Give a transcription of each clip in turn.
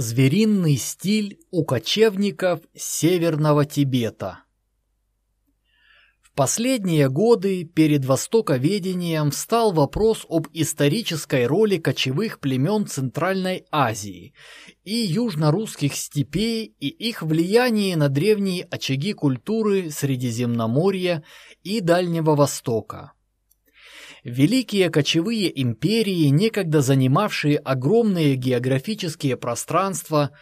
Звериный стиль у кочевников Северного Тибета В последние годы перед востоковедением встал вопрос об исторической роли кочевых племен Центральной Азии и южно-русских степей и их влиянии на древние очаги культуры Средиземноморья и Дальнего Востока. Великие кочевые империи, некогда занимавшие огромные географические пространства,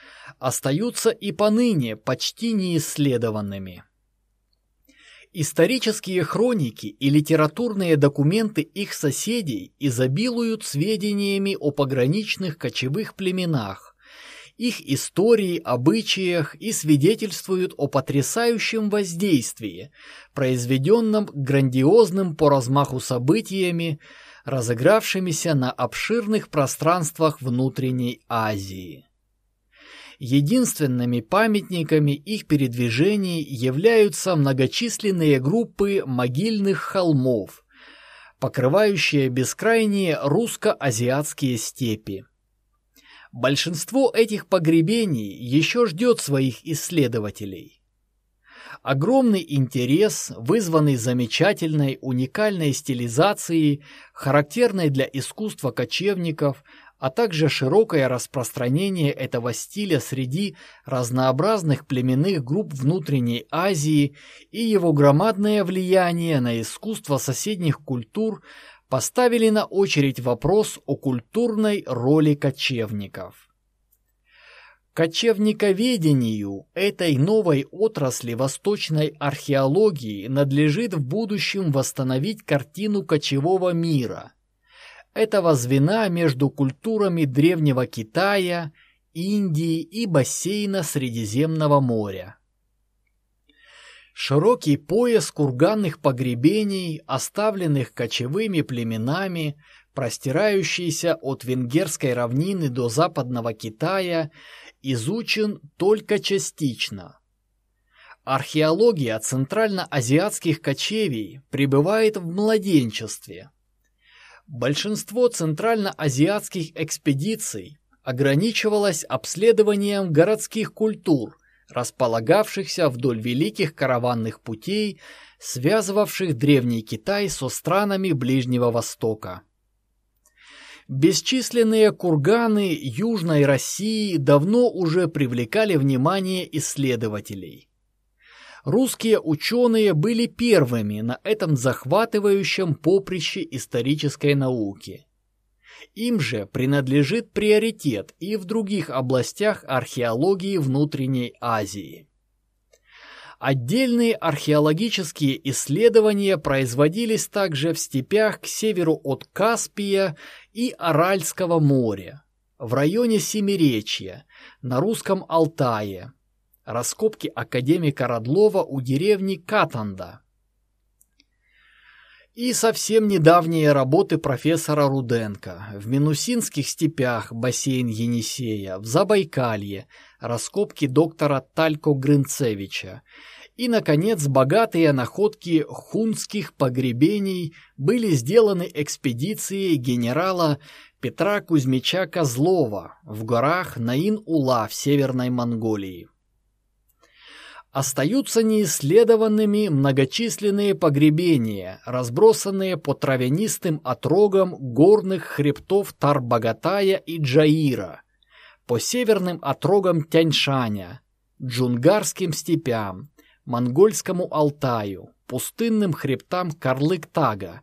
остаются и поныне почти неисследованными. Исторические хроники и литературные документы их соседей изобилуют сведениями о пограничных кочевых племенах, их истории, обычаях и свидетельствуют о потрясающем воздействии, произведенном грандиозным по размаху событиями, разыгравшимися на обширных пространствах внутренней Азии. Единственными памятниками их передвижений являются многочисленные группы могильных холмов, покрывающие бескрайние русско-азиатские степи. Большинство этих погребений еще ждет своих исследователей. Огромный интерес, вызванный замечательной уникальной стилизацией, характерной для искусства кочевников, а также широкое распространение этого стиля среди разнообразных племенных групп внутренней Азии и его громадное влияние на искусство соседних культур – поставили на очередь вопрос о культурной роли кочевников. Кочевниковедению этой новой отрасли восточной археологии надлежит в будущем восстановить картину кочевого мира, этого звена между культурами древнего Китая, Индии и бассейна Средиземного моря. Широкий пояс курганных погребений, оставленных кочевыми племенами, простирающийся от Венгерской равнины до Западного Китая, изучен только частично. Археология центральноазиатских кочевий пребывает в младенчестве. Большинство центральноазиатских экспедиций ограничивалось обследованием городских культур – располагавшихся вдоль великих караванных путей, связывавших Древний Китай со странами Ближнего Востока. Бесчисленные курганы Южной России давно уже привлекали внимание исследователей. Русские ученые были первыми на этом захватывающем поприще исторической науки. Им же принадлежит приоритет и в других областях археологии внутренней Азии. Отдельные археологические исследования производились также в степях к северу от Каспия и Аральского моря, в районе Семиречья, на русском Алтае, раскопки академика Радлова у деревни Катанда – и совсем недавние работы профессора Руденко в Минусинских степях бассейн Енисея, в Забайкалье, раскопки доктора Талько Грынцевича и, наконец, богатые находки хунских погребений были сделаны экспедицией генерала Петра Кузьмича Козлова в горах Наин-Ула в Северной Монголии остаются неисследованными многочисленные погребения, разбросанные по травянистым отрогам горных хребтов Тарбагатая и Джаира, по северным отрогам Тяньшаня, джунгарским степям, монгольскому Алтаю, пустынным хребтам Карлык-Тага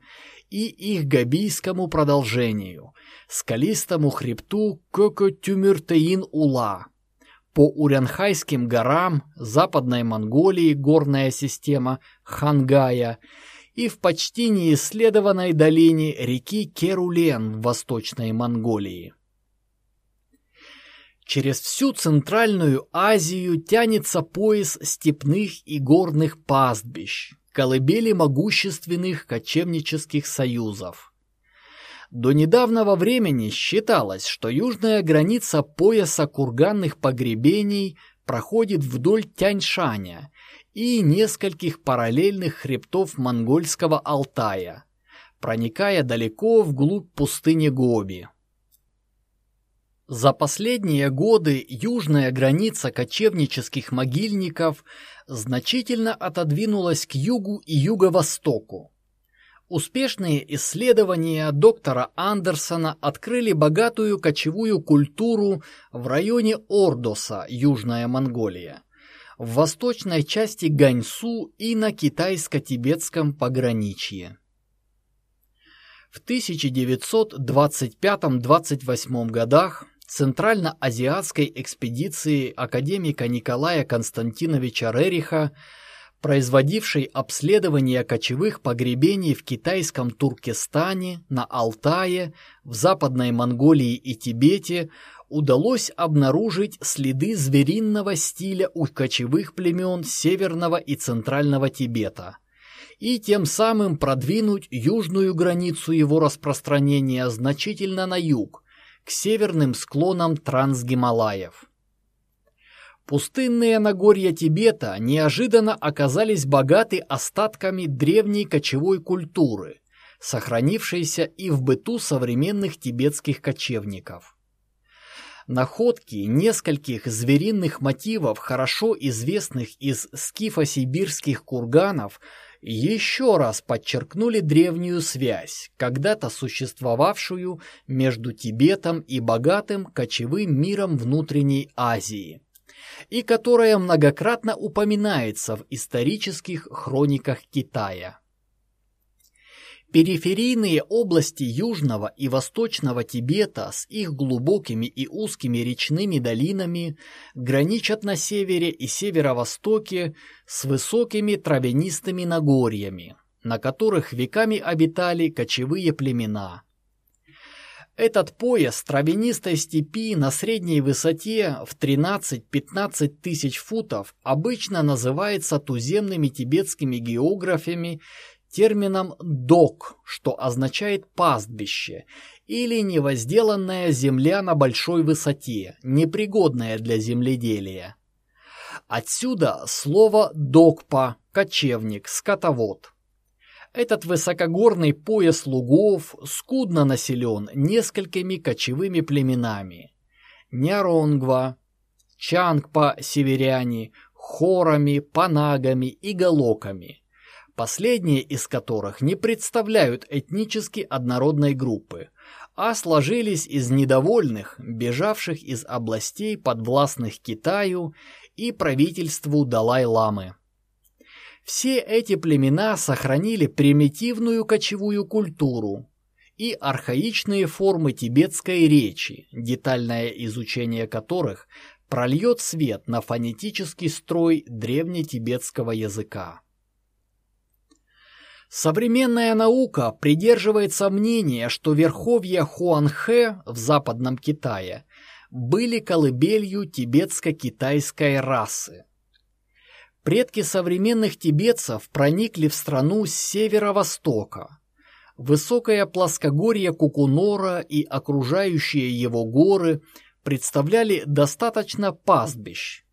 и их габийскому продолжению, скалистому хребту Коко-Тюмюртеин-Ула, по Урянхайским горам, Западной Монголии горная система Хангая и в почти неисследованной долине реки Керулен в Восточной Монголии. Через всю Центральную Азию тянется пояс степных и горных пастбищ, колыбели могущественных кочевнических союзов – до недавнего времени считалось, что южная граница пояса курганных погребений проходит вдоль Тяньшаня и нескольких параллельных хребтов монгольского Алтая, проникая далеко вглубь пустыни Гоби. За последние годы южная граница кочевнических могильников значительно отодвинулась к югу и юго-востоку. Успешные исследования доктора Андерсона открыли богатую кочевую культуру в районе Ордоса, Южная Монголия, в восточной части Ганьсу и на китайско-тибетском пограничье. В 1925-28 годах Центрально-азиатской экспедиции академика Николая Константиновича Рериха, производившей обследование кочевых погребений в китайском Туркестане, на Алтае, в Западной Монголии и Тибете, удалось обнаружить следы звериного стиля у кочевых племен Северного и Центрального Тибета и тем самым продвинуть южную границу его распространения значительно на юг, к северным склонам Трансгималаев. Пустынные Нагорья Тибета неожиданно оказались богаты остатками древней кочевой культуры, сохранившейся и в быту современных тибетских кочевников. Находки нескольких звериных мотивов, хорошо известных из скифо-сибирских курганов, еще раз подчеркнули древнюю связь, когда-то существовавшую между Тибетом и богатым кочевым миром внутренней Азии, и которая многократно упоминается в исторических хрониках Китая. Периферийные области Южного и Восточного Тибета с их глубокими и узкими речными долинами граничат на севере и северо-востоке с высокими травянистыми Нагорьями, на которых веками обитали кочевые племена. Этот пояс травянистой степи на средней высоте в 13-15 тысяч футов обычно называется туземными тибетскими географами термином «док», что означает «пастбище», или невозделанная земля на большой высоте, непригодная для земледелия. Отсюда слово «докпа» – кочевник, скотовод. Этот высокогорный пояс лугов скудно населен несколькими кочевыми племенами. Няронгва, Чангпа, северяне, хорами, панагами и галоками – последние из которых не представляют этнически однородной группы, а сложились из недовольных, бежавших из областей подвластных Китаю и правительству Далай-ламы. Все эти племена сохранили примитивную кочевую культуру и архаичные формы тибетской речи, детальное изучение которых прольет свет на фонетический строй древнетибетского языка. Современная наука придерживается мнения, что верховья Хуанхэ в Западном Китае были колыбелью тибетско-китайской расы. Предки современных тибетцев проникли в страну с северо-востока. Высокое плоскогорье Кукунора и окружающие его горы представляли достаточно пастбищ.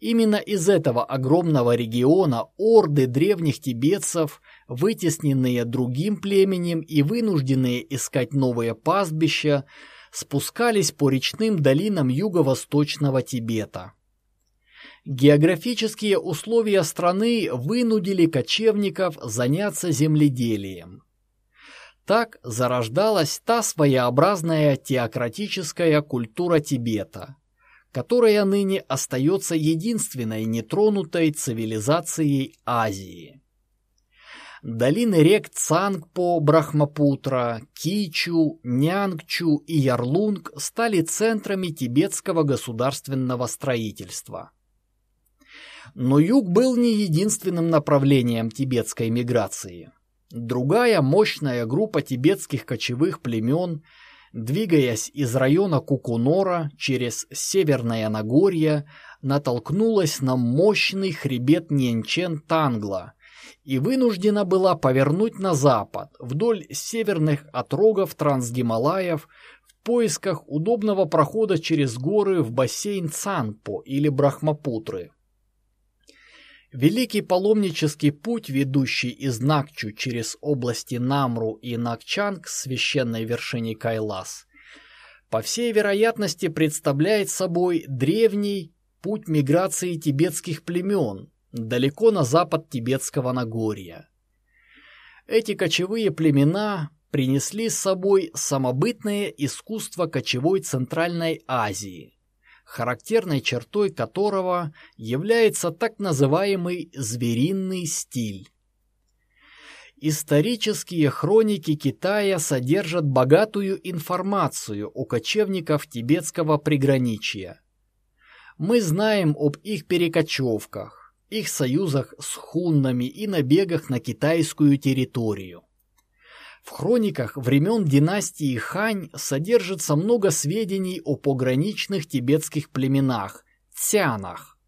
Именно из этого огромного региона орды древних тибетцев – вытесненные другим племенем и вынужденные искать новые пастбища, спускались по речным долинам юго-восточного Тибета. Географические условия страны вынудили кочевников заняться земледелием. Так зарождалась та своеобразная теократическая культура Тибета, которая ныне остается единственной нетронутой цивилизацией Азии. Долины рек Цангпо, Брахмапутра, Кичу, Нянгчу и Ярлунг стали центрами тибетского государственного строительства. Но юг был не единственным направлением тибетской миграции. Другая мощная группа тибетских кочевых племен, двигаясь из района Кукунора через Северное Нагорье, натолкнулась на мощный хребет Ньенчен-Тангла – и вынуждена была повернуть на запад, вдоль северных отрогов Трансгималаев, в поисках удобного прохода через горы в бассейн Цанпо или Брахмапутры. Великий паломнический путь, ведущий из Накчу через области Намру и Накчанг к священной вершине Кайлас, по всей вероятности представляет собой древний путь миграции тибетских племен далеко на запад Тибетского Нагорья. Эти кочевые племена принесли с собой самобытное искусство кочевой Центральной Азии, характерной чертой которого является так называемый звериный стиль. Исторические хроники Китая содержат богатую информацию о кочевниках тибетского приграничья. Мы знаем об их перекочевках, их союзах с хуннами и набегах на китайскую территорию. В хрониках времен династии Хань содержится много сведений о пограничных тибетских племенах – цянах.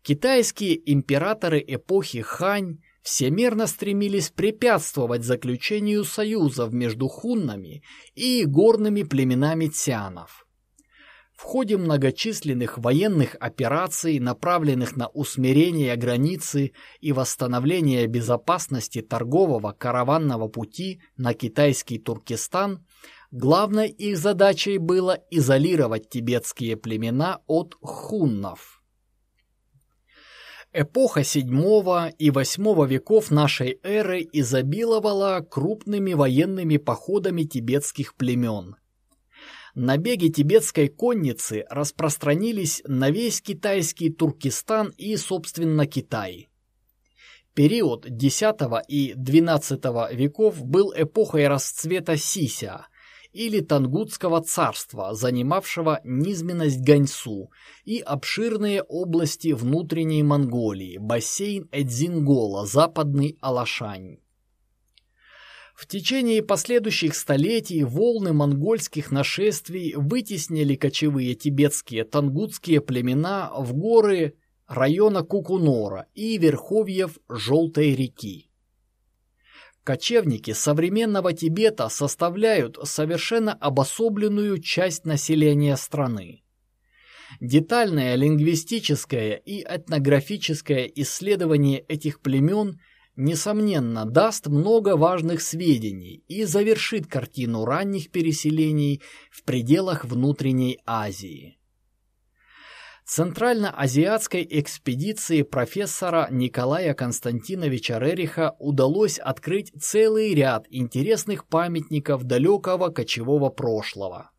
Китайские императоры эпохи Хань всемерно стремились препятствовать заключению союзов между хуннами и горными племенами цянов. В ходе многочисленных военных операций, направленных на усмирение границы и восстановление безопасности торгового караванного пути на китайский Туркестан, главной их задачей было изолировать тибетские племена от хуннов. Эпоха VII и VIII веков нашей эры изобиловала крупными военными походами тибетских племен. Набеги тибетской конницы распространились на весь китайский Туркестан и, собственно, Китай. Период X и XII веков был эпохой расцвета Сися – или Тангутского царства, занимавшего низменность Ганьсу и обширные области внутренней Монголии, бассейн Эдзингола, западный Алашань. В течение последующих столетий волны монгольских нашествий вытеснили кочевые тибетские тангутские племена в горы района Кукунора и верховьев Желтой реки. Кочевники современного Тибета составляют совершенно обособленную часть населения страны. Детальное лингвистическое и этнографическое исследование этих племен несомненно даст много важных сведений и завершит картину ранних переселений в пределах внутренней Азии. Центральноазиатской экспедиции профессора Николая Константиновича Рериха удалось открыть целый ряд интересных памятников далекого кочевого прошлого.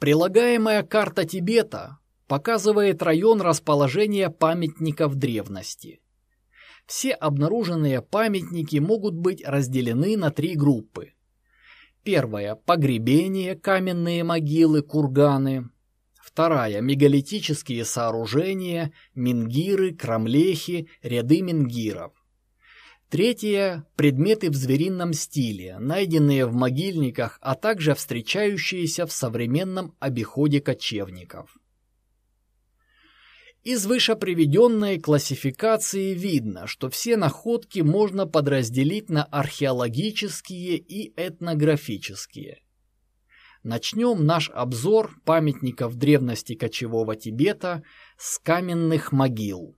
Прилагаемая карта Тибета показывает район расположения памятников древности. Все обнаруженные памятники могут быть разделены на три группы. Первая – погребения, каменные могилы, курганы – Вторая – мегалитические сооружения, мингиры, крамлехи, ряды мингиров. Третья – предметы в зверином стиле, найденные в могильниках, а также встречающиеся в современном обиходе кочевников. Из вышеприведенной классификации видно, что все находки можно подразделить на археологические и этнографические – Начнем наш обзор памятников древности кочевого Тибета с каменных могил.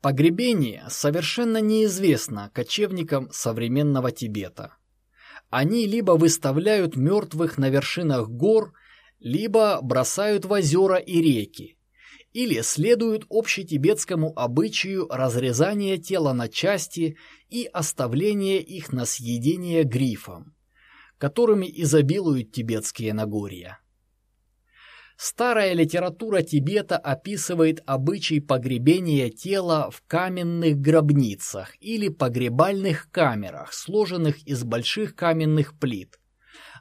Погребение совершенно неизвестно кочевникам современного Тибета. Они либо выставляют мертвых на вершинах гор, либо бросают в озера и реки, или следуют общетибетскому обычаю разрезания тела на части и оставления их на съедение грифом которыми изобилуют тибетские Нагорья. Старая литература Тибета описывает обычай погребения тела в каменных гробницах или погребальных камерах, сложенных из больших каменных плит.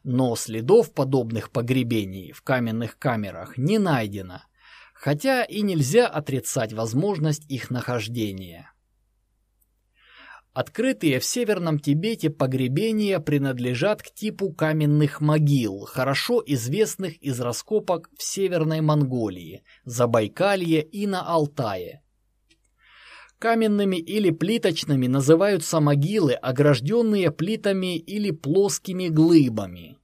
Но следов подобных погребений в каменных камерах не найдено, хотя и нельзя отрицать возможность их нахождения. Открытые в Северном Тибете погребения принадлежат к типу каменных могил, хорошо известных из раскопок в Северной Монголии, Забайкалье и на Алтае. Каменными или плиточными называются могилы, огражденные плитами или плоскими глыбами.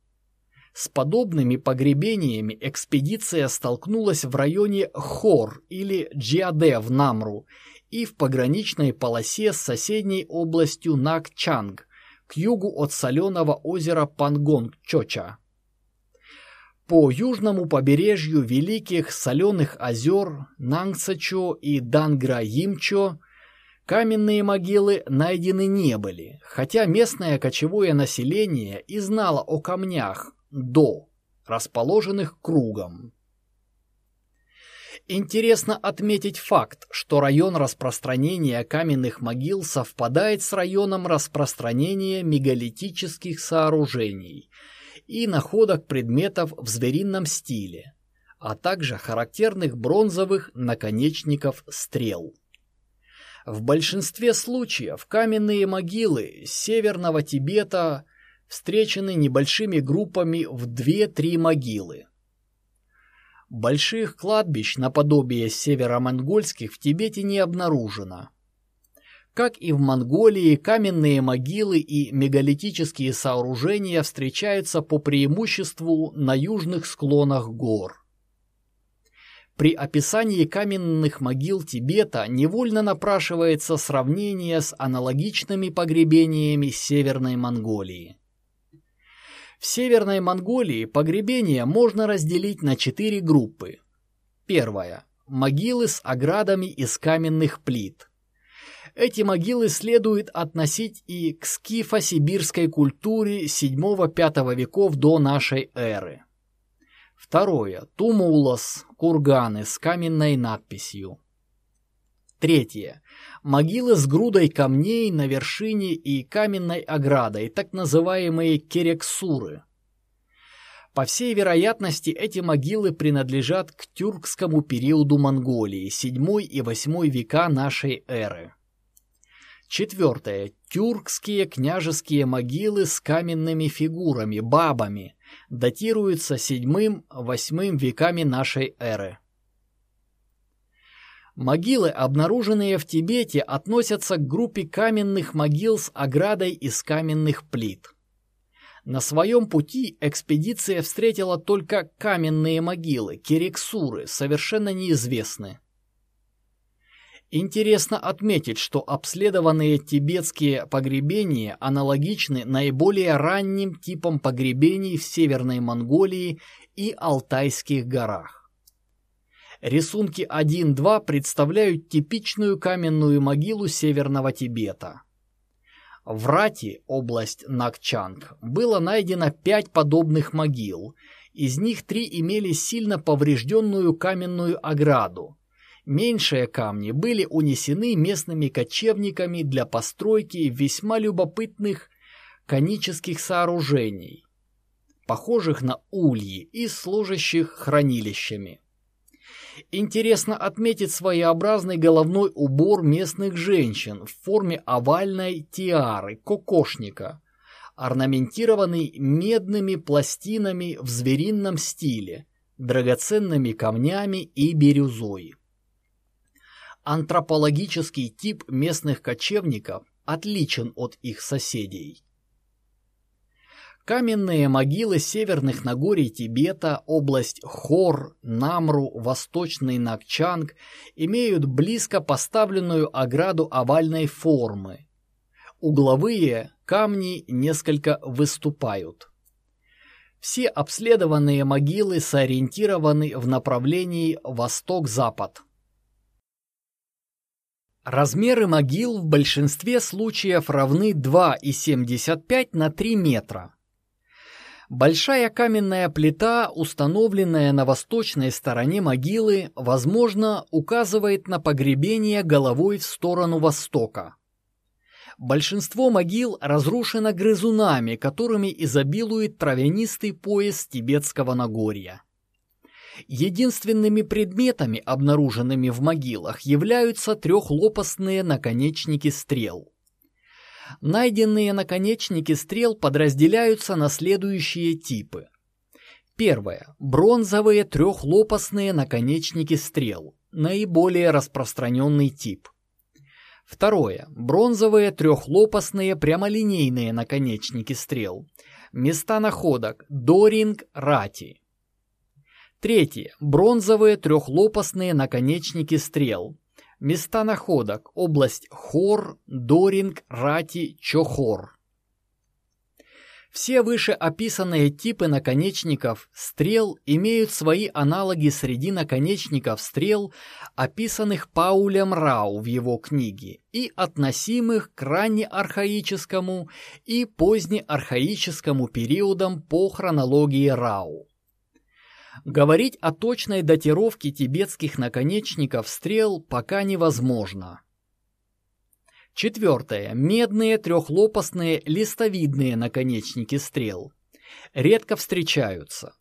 С подобными погребениями экспедиция столкнулась в районе Хор или Джиаде в Намру и в пограничной полосе с соседней областью Накчанг, к югу от соленого озера Пангонг-Чоча. По южному побережью великих соленых озер Нангсачо и Дангра-Имчо каменные могилы найдены не были, хотя местное кочевое население и знало о камнях до, расположенных кругом. Интересно отметить факт, что район распространения каменных могил совпадает с районом распространения мегалитических сооружений и находок предметов в зверином стиле, а также характерных бронзовых наконечников стрел. В большинстве случаев каменные могилы северного Тибета встречены небольшими группами в 2-3 могилы. Больших кладбищ наподобие северо-монгольских в Тибете не обнаружено. Как и в Монголии, каменные могилы и мегалитические сооружения встречаются по преимуществу на южных склонах гор. При описании каменных могил Тибета невольно напрашивается сравнение с аналогичными погребениями Северной Монголии. В Северной Монголии погребения можно разделить на четыре группы. Первая – могилы с оградами из каменных плит. Эти могилы следует относить и к скифо-сибирской культуре VII-V веков до нашей эры. Второе – тумулос, курганы с каменной надписью. Третье. Могилы с грудой камней на вершине и каменной оградой, так называемые керексуры. По всей вероятности, эти могилы принадлежат к тюркскому периоду Монголии, 7 и 8 века нашей эры. Четвертое. Тюркские княжеские могилы с каменными фигурами, бабами, датируются 7-8 веками нашей эры. Могилы, обнаруженные в Тибете, относятся к группе каменных могил с оградой из каменных плит. На своем пути экспедиция встретила только каменные могилы, керексуры, совершенно неизвестны. Интересно отметить, что обследованные тибетские погребения аналогичны наиболее ранним типам погребений в Северной Монголии и Алтайских горах. Рисунки 1-2 представляют типичную каменную могилу Северного Тибета. В Рати, область Накчанг, было найдено пять подобных могил. Из них три имели сильно поврежденную каменную ограду. Меньшие камни были унесены местными кочевниками для постройки весьма любопытных конических сооружений, похожих на ульи и служащих хранилищами. Интересно отметить своеобразный головной убор местных женщин в форме овальной тиары, кокошника, орнаментированный медными пластинами в зверином стиле, драгоценными камнями и бирюзой. Антропологический тип местных кочевников отличен от их соседей. Каменные могилы северных Нагорий Тибета, область Хор, Намру, Восточный Накчанг имеют близко поставленную ограду овальной формы. Угловые камни несколько выступают. Все обследованные могилы сориентированы в направлении восток-запад. Размеры могил в большинстве случаев равны 2,75 на 3 метра. Большая каменная плита, установленная на восточной стороне могилы, возможно, указывает на погребение головой в сторону востока. Большинство могил разрушено грызунами, которыми изобилует травянистый пояс Тибетского Нагорья. Единственными предметами, обнаруженными в могилах, являются трехлопастные наконечники стрел – Найденные наконечники стрел подразделяются на следующие типы. Первое. Бронзовые трехлопастные наконечники стрел. Наиболее распространенный тип. Второе. Бронзовые трехлопастные прямолинейные наконечники стрел. Места находок. Доринг, Рати. Третье. Бронзовые трехлопастные наконечники стрел. Места находок. Область Хор, Доринг, Рати, Чохор. Все вышеописанные типы наконечников стрел имеют свои аналоги среди наконечников стрел, описанных Паулем Рау в его книге, и относимых к раннеархаическому и позднеархаическому периодам по хронологии Рау. Говорить о точной датировке тибетских наконечников стрел пока невозможно. Четвертое. Медные трехлопастные листовидные наконечники стрел. Редко встречаются.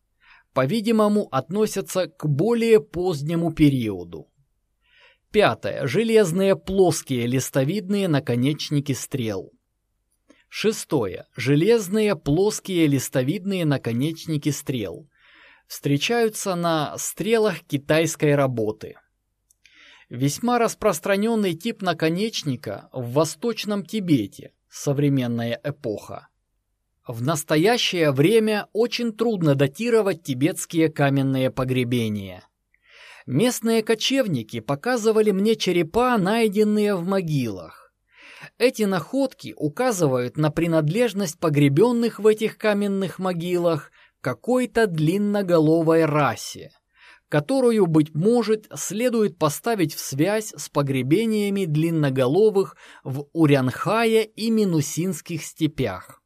По-видимому, относятся к более позднему периоду. Пятое. Железные плоские листовидные наконечники стрел. Шестое. Железные плоские листовидные наконечники стрел. Встречаются на стрелах китайской работы. Весьма распространенный тип наконечника в Восточном Тибете, современная эпоха. В настоящее время очень трудно датировать тибетские каменные погребения. Местные кочевники показывали мне черепа, найденные в могилах. Эти находки указывают на принадлежность погребенных в этих каменных могилах какой-то длинноголовой расе которую, быть может, следует поставить в связь с погребениями длинноголовых в Урянхае и Минусинских степях.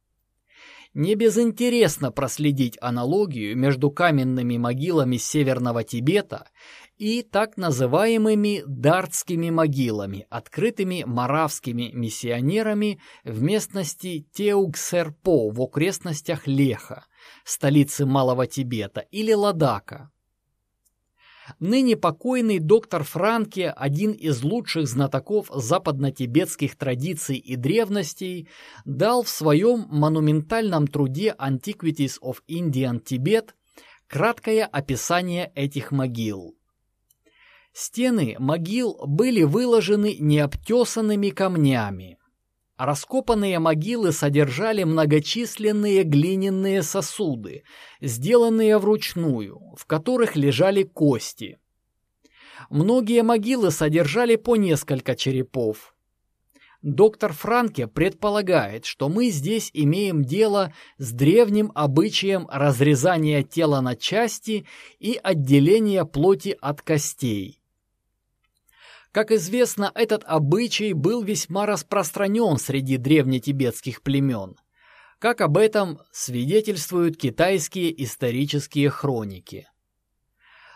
Не безинтересно проследить аналогию между каменными могилами Северного Тибета и так называемыми дартскими могилами, открытыми маравскими миссионерами в местности Теугсерпо в окрестностях Леха, столицы Малого Тибета, или Ладака. Ныне покойный доктор Франке, один из лучших знатоков западно-тибетских традиций и древностей, дал в своем монументальном труде Antiquities of Indian Tibet краткое описание этих могил. Стены могил были выложены необтесанными камнями. Раскопанные могилы содержали многочисленные глиняные сосуды, сделанные вручную, в которых лежали кости. Многие могилы содержали по несколько черепов. Доктор Франке предполагает, что мы здесь имеем дело с древним обычаем разрезания тела на части и отделения плоти от костей. Как известно, этот обычай был весьма распространен среди древнетибетских племен, как об этом свидетельствуют китайские исторические хроники.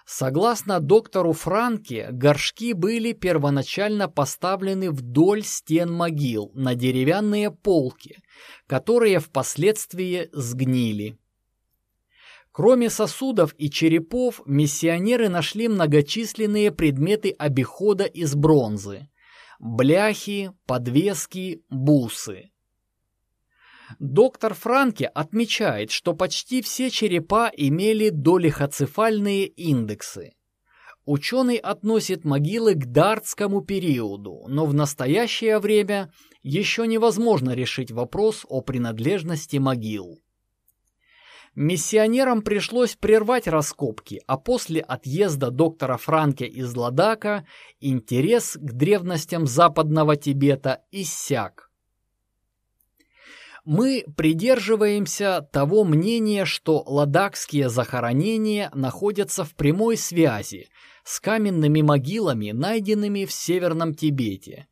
Согласно доктору Франке, горшки были первоначально поставлены вдоль стен могил на деревянные полки, которые впоследствии сгнили. Кроме сосудов и черепов, миссионеры нашли многочисленные предметы обихода из бронзы – бляхи, подвески, бусы. Доктор Франке отмечает, что почти все черепа имели долихоцефальные индексы. Ученый относит могилы к дартскому периоду, но в настоящее время еще невозможно решить вопрос о принадлежности могил. Миссионерам пришлось прервать раскопки, а после отъезда доктора Франке из Ладака интерес к древностям западного Тибета иссяк. Мы придерживаемся того мнения, что ладакские захоронения находятся в прямой связи с каменными могилами, найденными в Северном Тибете,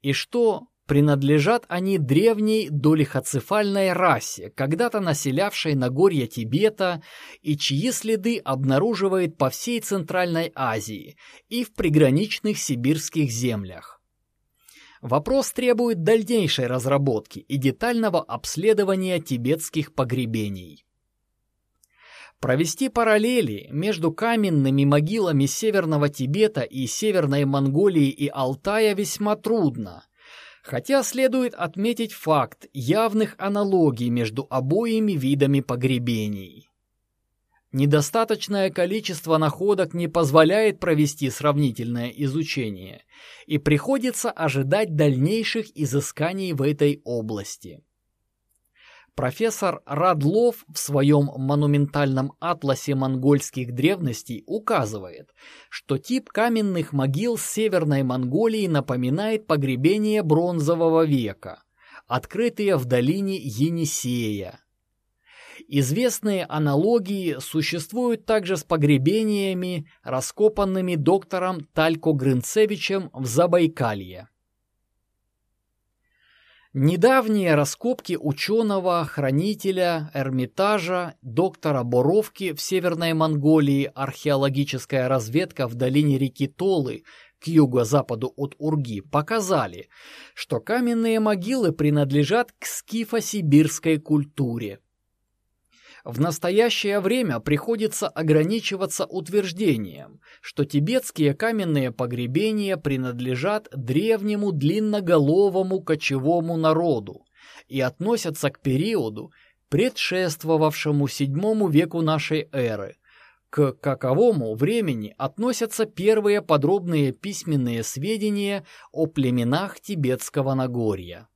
и что Принадлежат они древней долихоцефальной расе, когда-то населявшей Нагорье Тибета и чьи следы обнаруживает по всей Центральной Азии и в приграничных сибирских землях. Вопрос требует дальнейшей разработки и детального обследования тибетских погребений. Провести параллели между каменными могилами Северного Тибета и Северной Монголии и Алтая весьма трудно – Хотя следует отметить факт явных аналогий между обоими видами погребений. Недостаточное количество находок не позволяет провести сравнительное изучение, и приходится ожидать дальнейших изысканий в этой области. Профессор Радлов в своем монументальном атласе монгольских древностей указывает, что тип каменных могил Северной Монголии напоминает погребение бронзового века, открытые в долине Енисея. Известные аналогии существуют также с погребениями, раскопанными доктором Талько Грынцевичем в Забайкалье. Недавние раскопки ученого-хранителя Эрмитажа, доктора Боровки в Северной Монголии, археологическая разведка в долине реки Толы к юго-западу от Урги показали, что каменные могилы принадлежат к скифо-сибирской культуре. В настоящее время приходится ограничиваться утверждением, что тибетские каменные погребения принадлежат древнему длинноголовому кочевому народу и относятся к периоду, предшествовавшему VII веку нашей эры, к каковому времени относятся первые подробные письменные сведения о племенах Тибетского Нагорья.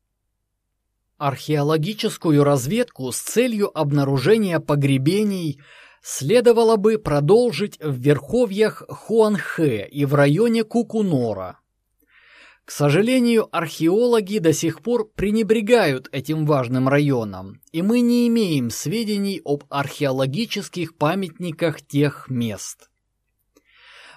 Археологическую разведку с целью обнаружения погребений следовало бы продолжить в верховьях Хуанхэ и в районе Кукунора. К сожалению, археологи до сих пор пренебрегают этим важным районом, и мы не имеем сведений об археологических памятниках тех мест.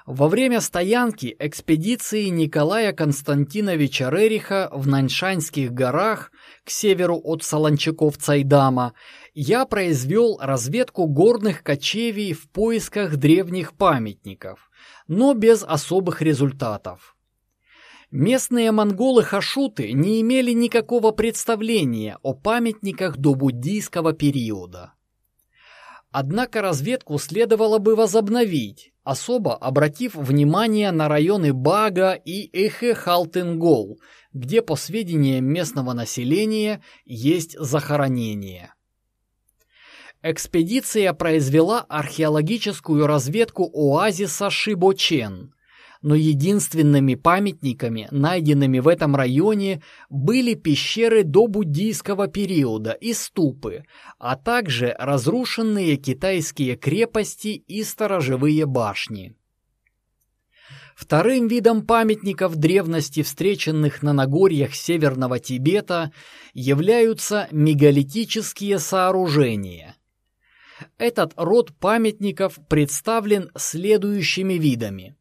Во время стоянки экспедиции Николая Константиновича Рериха в Наньшанских горах к северу от Солончаков-Цайдама я произвел разведку горных кочевий в поисках древних памятников, но без особых результатов. Местные монголы-хашуты не имели никакого представления о памятниках до буддийского периода. Однако разведку следовало бы возобновить, особо обратив внимание на районы Бага и Эхе-Халтенгол, где, по сведениям местного населения, есть захоронения. Экспедиция произвела археологическую разведку оазиса Шибочен, но единственными памятниками, найденными в этом районе, были пещеры до буддийского периода и ступы, а также разрушенные китайские крепости и сторожевые башни. Вторым видом памятников древности, встреченных на Нагорьях Северного Тибета, являются мегалитические сооружения. Этот род памятников представлен следующими видами.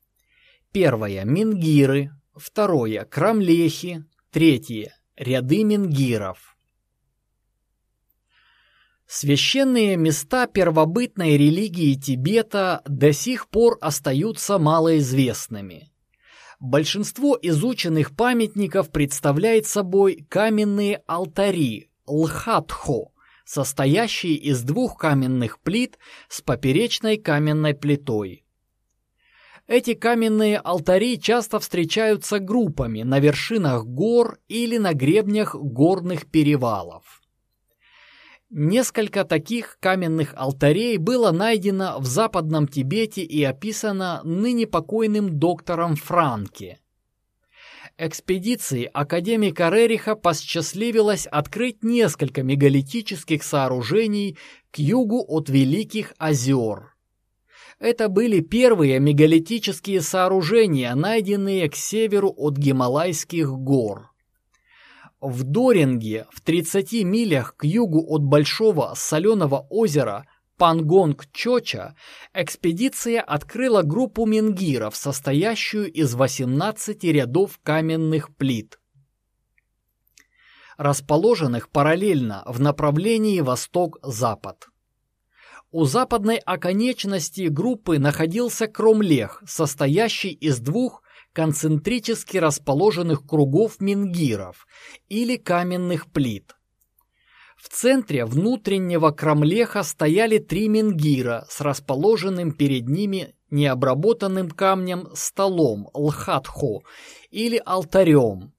Первое – мингиры. Второе – крамлехи. Третье – ряды мингиров. Священные места первобытной религии Тибета до сих пор остаются малоизвестными. Большинство изученных памятников представляет собой каменные алтари – лхатхо, состоящие из двух каменных плит с поперечной каменной плитой – эти каменные алтари часто встречаются группами на вершинах гор или на гребнях горных перевалов. Несколько таких каменных алтарей было найдено в Западном Тибете и описано ныне покойным доктором Франке. Экспедиции академика Рериха посчастливилось открыть несколько мегалитических сооружений к югу от Великих озер. Это были первые мегалитические сооружения, найденные к северу от Гималайских гор. В Доринге, в 30 милях к югу от большого соленого озера Пангонг-Чоча, экспедиция открыла группу менгиров, состоящую из 18 рядов каменных плит расположенных параллельно в направлении восток-запад. У западной оконечности группы находился кромлех, состоящий из двух концентрически расположенных кругов мингиров или каменных плит. В центре внутреннего кромлеха стояли три мингира с расположенным перед ними необработанным камнем столом лхатхо или алтарем.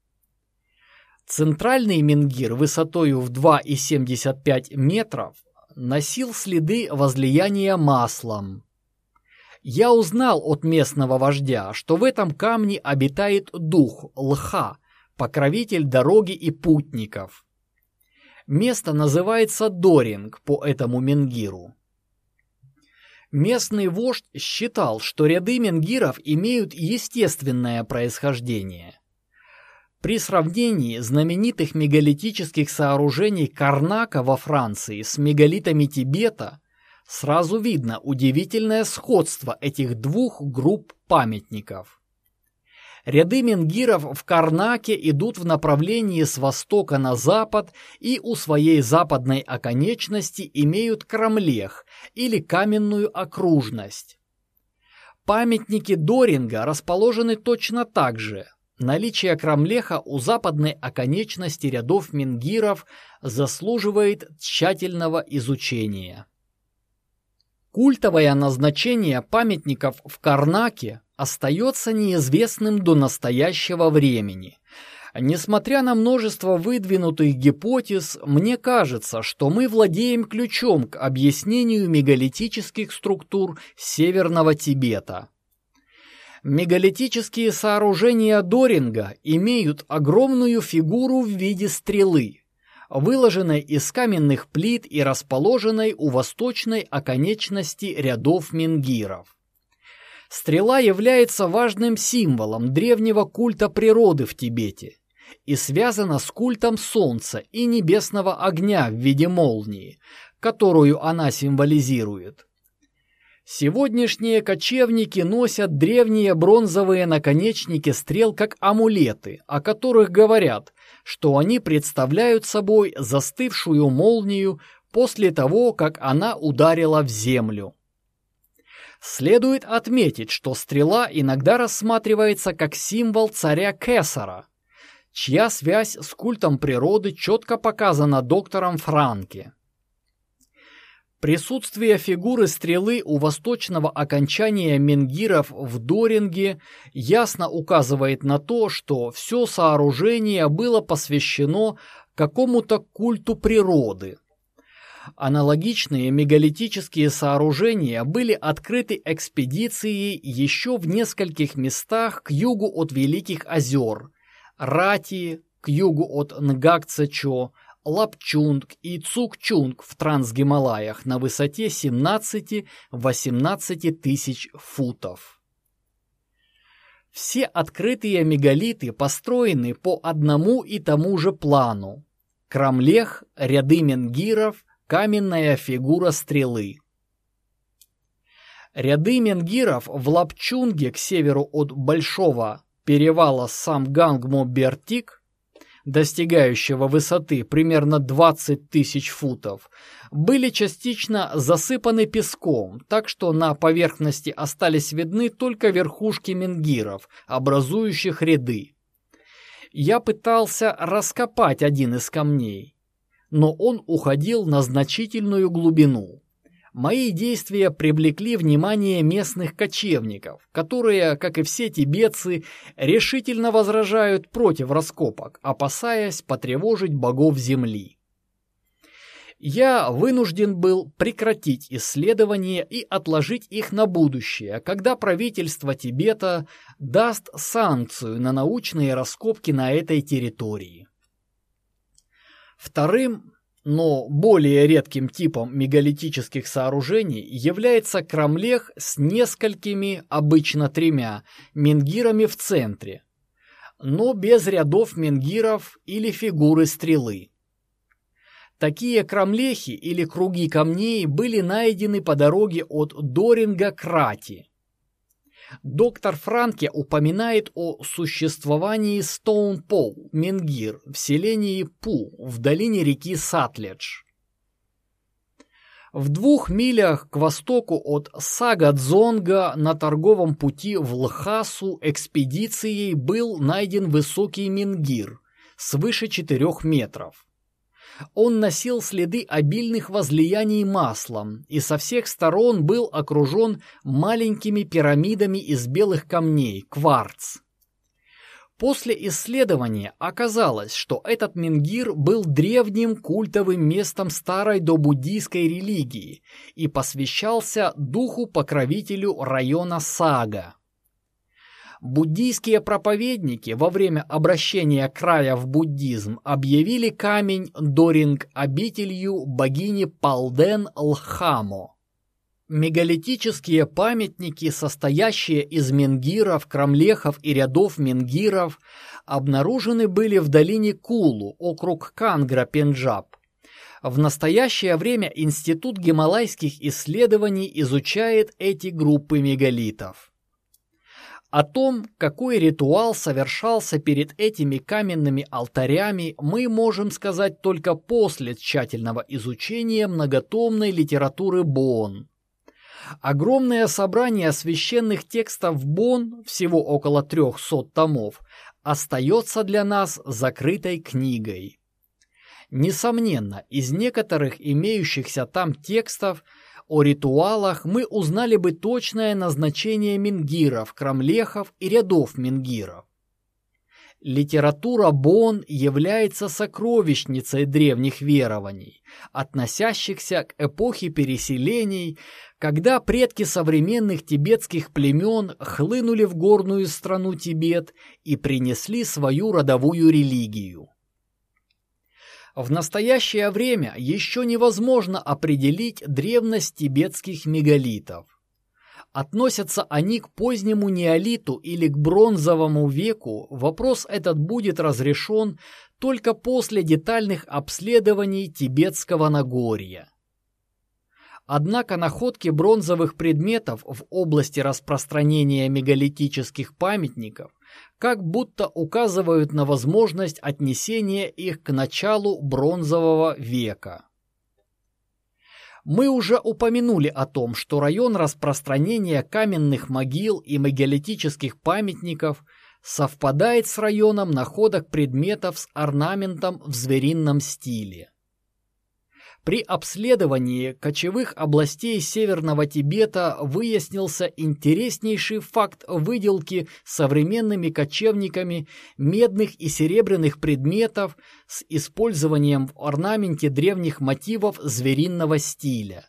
Центральный мингир высотою в 2,75 метров носил следы возлияния маслом. Я узнал от местного вождя, что в этом камне обитает дух Лха, покровитель дороги и путников. Место называется Доринг по этому менгиру. Местный вождь считал, что ряды менгиров имеют естественное происхождение. При сравнении знаменитых мегалитических сооружений Карнака во Франции с мегалитами Тибета сразу видно удивительное сходство этих двух групп памятников. Ряды менгиров в Карнаке идут в направлении с востока на запад и у своей западной оконечности имеют крамлех или каменную окружность. Памятники Доринга расположены точно так же – Наличие крамлеха у западной оконечности рядов менгиров заслуживает тщательного изучения. Культовое назначение памятников в Карнаке остается неизвестным до настоящего времени. Несмотря на множество выдвинутых гипотез, мне кажется, что мы владеем ключом к объяснению мегалитических структур Северного Тибета. Мегалитические сооружения Доринга имеют огромную фигуру в виде стрелы, выложенной из каменных плит и расположенной у восточной оконечности рядов менгиров. Стрела является важным символом древнего культа природы в Тибете и связана с культом солнца и небесного огня в виде молнии, которую она символизирует. Сегодняшние кочевники носят древние бронзовые наконечники стрел как амулеты, о которых говорят, что они представляют собой застывшую молнию после того, как она ударила в землю. Следует отметить, что стрела иногда рассматривается как символ царя Кесара, чья связь с культом природы четко показана доктором Франке. Присутствие фигуры стрелы у восточного окончания менгиров в Доринге ясно указывает на то, что все сооружение было посвящено какому-то культу природы. Аналогичные мегалитические сооружения были открыты экспедицией еще в нескольких местах к югу от Великих озер – Рати, к югу от Нгакцечо, Лапчунг и Цукчунг в Трансгималаях на высоте 17-18 тысяч футов. Все открытые мегалиты построены по одному и тому же плану. Крамлех, ряды менгиров, каменная фигура стрелы. Ряды менгиров в Лапчунге к северу от Большого перевала Самгангмо-Бертик достигающего высоты примерно 20 тысяч футов, были частично засыпаны песком, так что на поверхности остались видны только верхушки менгиров, образующих ряды. Я пытался раскопать один из камней, но он уходил на значительную глубину. Мои действия привлекли внимание местных кочевников, которые, как и все тибетцы, решительно возражают против раскопок, опасаясь потревожить богов земли. Я вынужден был прекратить исследования и отложить их на будущее, когда правительство Тибета даст санкцию на научные раскопки на этой территории. Вторым но более редким типом мегалитических сооружений является крамлех с несколькими, обычно тремя, менгирами в центре, но без рядов менгиров или фигуры стрелы. Такие крамлехи или круги камней были найдены по дороге от Доринга к Рати, Доктор Франке упоминает о существовании Стоун-Пол, Менгир, в селении Пу, в долине реки Сатледж. В двух милях к востоку от Сагадзонга на торговом пути в Лхасу экспедицией был найден высокий менгир свыше четырех метров. Он носил следы обильных возлияний маслом и со всех сторон был окружен маленькими пирамидами из белых камней, кварц. После исследования оказалось, что этот менгир был древним культовым местом старой добуддийской религии и посвящался духу-покровителю района Сага. Буддийские проповедники во время обращения края в буддизм объявили камень Доринг обителью богини Палден Лхамо. Мегалитические памятники, состоящие из менгиров, крамлехов и рядов менгиров, обнаружены были в долине Кулу, округ Кангра, Пенджаб. В настоящее время Институт гималайских исследований изучает эти группы мегалитов. О том, какой ритуал совершался перед этими каменными алтарями, мы можем сказать только после тщательного изучения многотомной литературы Бон. Огромное собрание священных текстов Бон, всего около 300 томов, остается для нас закрытой книгой. Несомненно, из некоторых имеющихся там текстов о ритуалах мы узнали бы точное назначение мингиров, крамлехов и рядов мингиров. Литература Бон является сокровищницей древних верований, относящихся к эпохе переселений, когда предки современных тибетских племен хлынули в горную страну Тибет и принесли свою родовую религию. В настоящее время еще невозможно определить древность тибетских мегалитов. Относятся они к позднему неолиту или к бронзовому веку, вопрос этот будет разрешен только после детальных обследований Тибетского Нагорья. Однако находки бронзовых предметов в области распространения мегалитических памятников как будто указывают на возможность отнесения их к началу бронзового века. Мы уже упомянули о том, что район распространения каменных могил и мегалитических памятников совпадает с районом находок предметов с орнаментом в зверином стиле. При обследовании кочевых областей Северного Тибета выяснился интереснейший факт выделки современными кочевниками медных и серебряных предметов с использованием в орнаменте древних мотивов звериного стиля.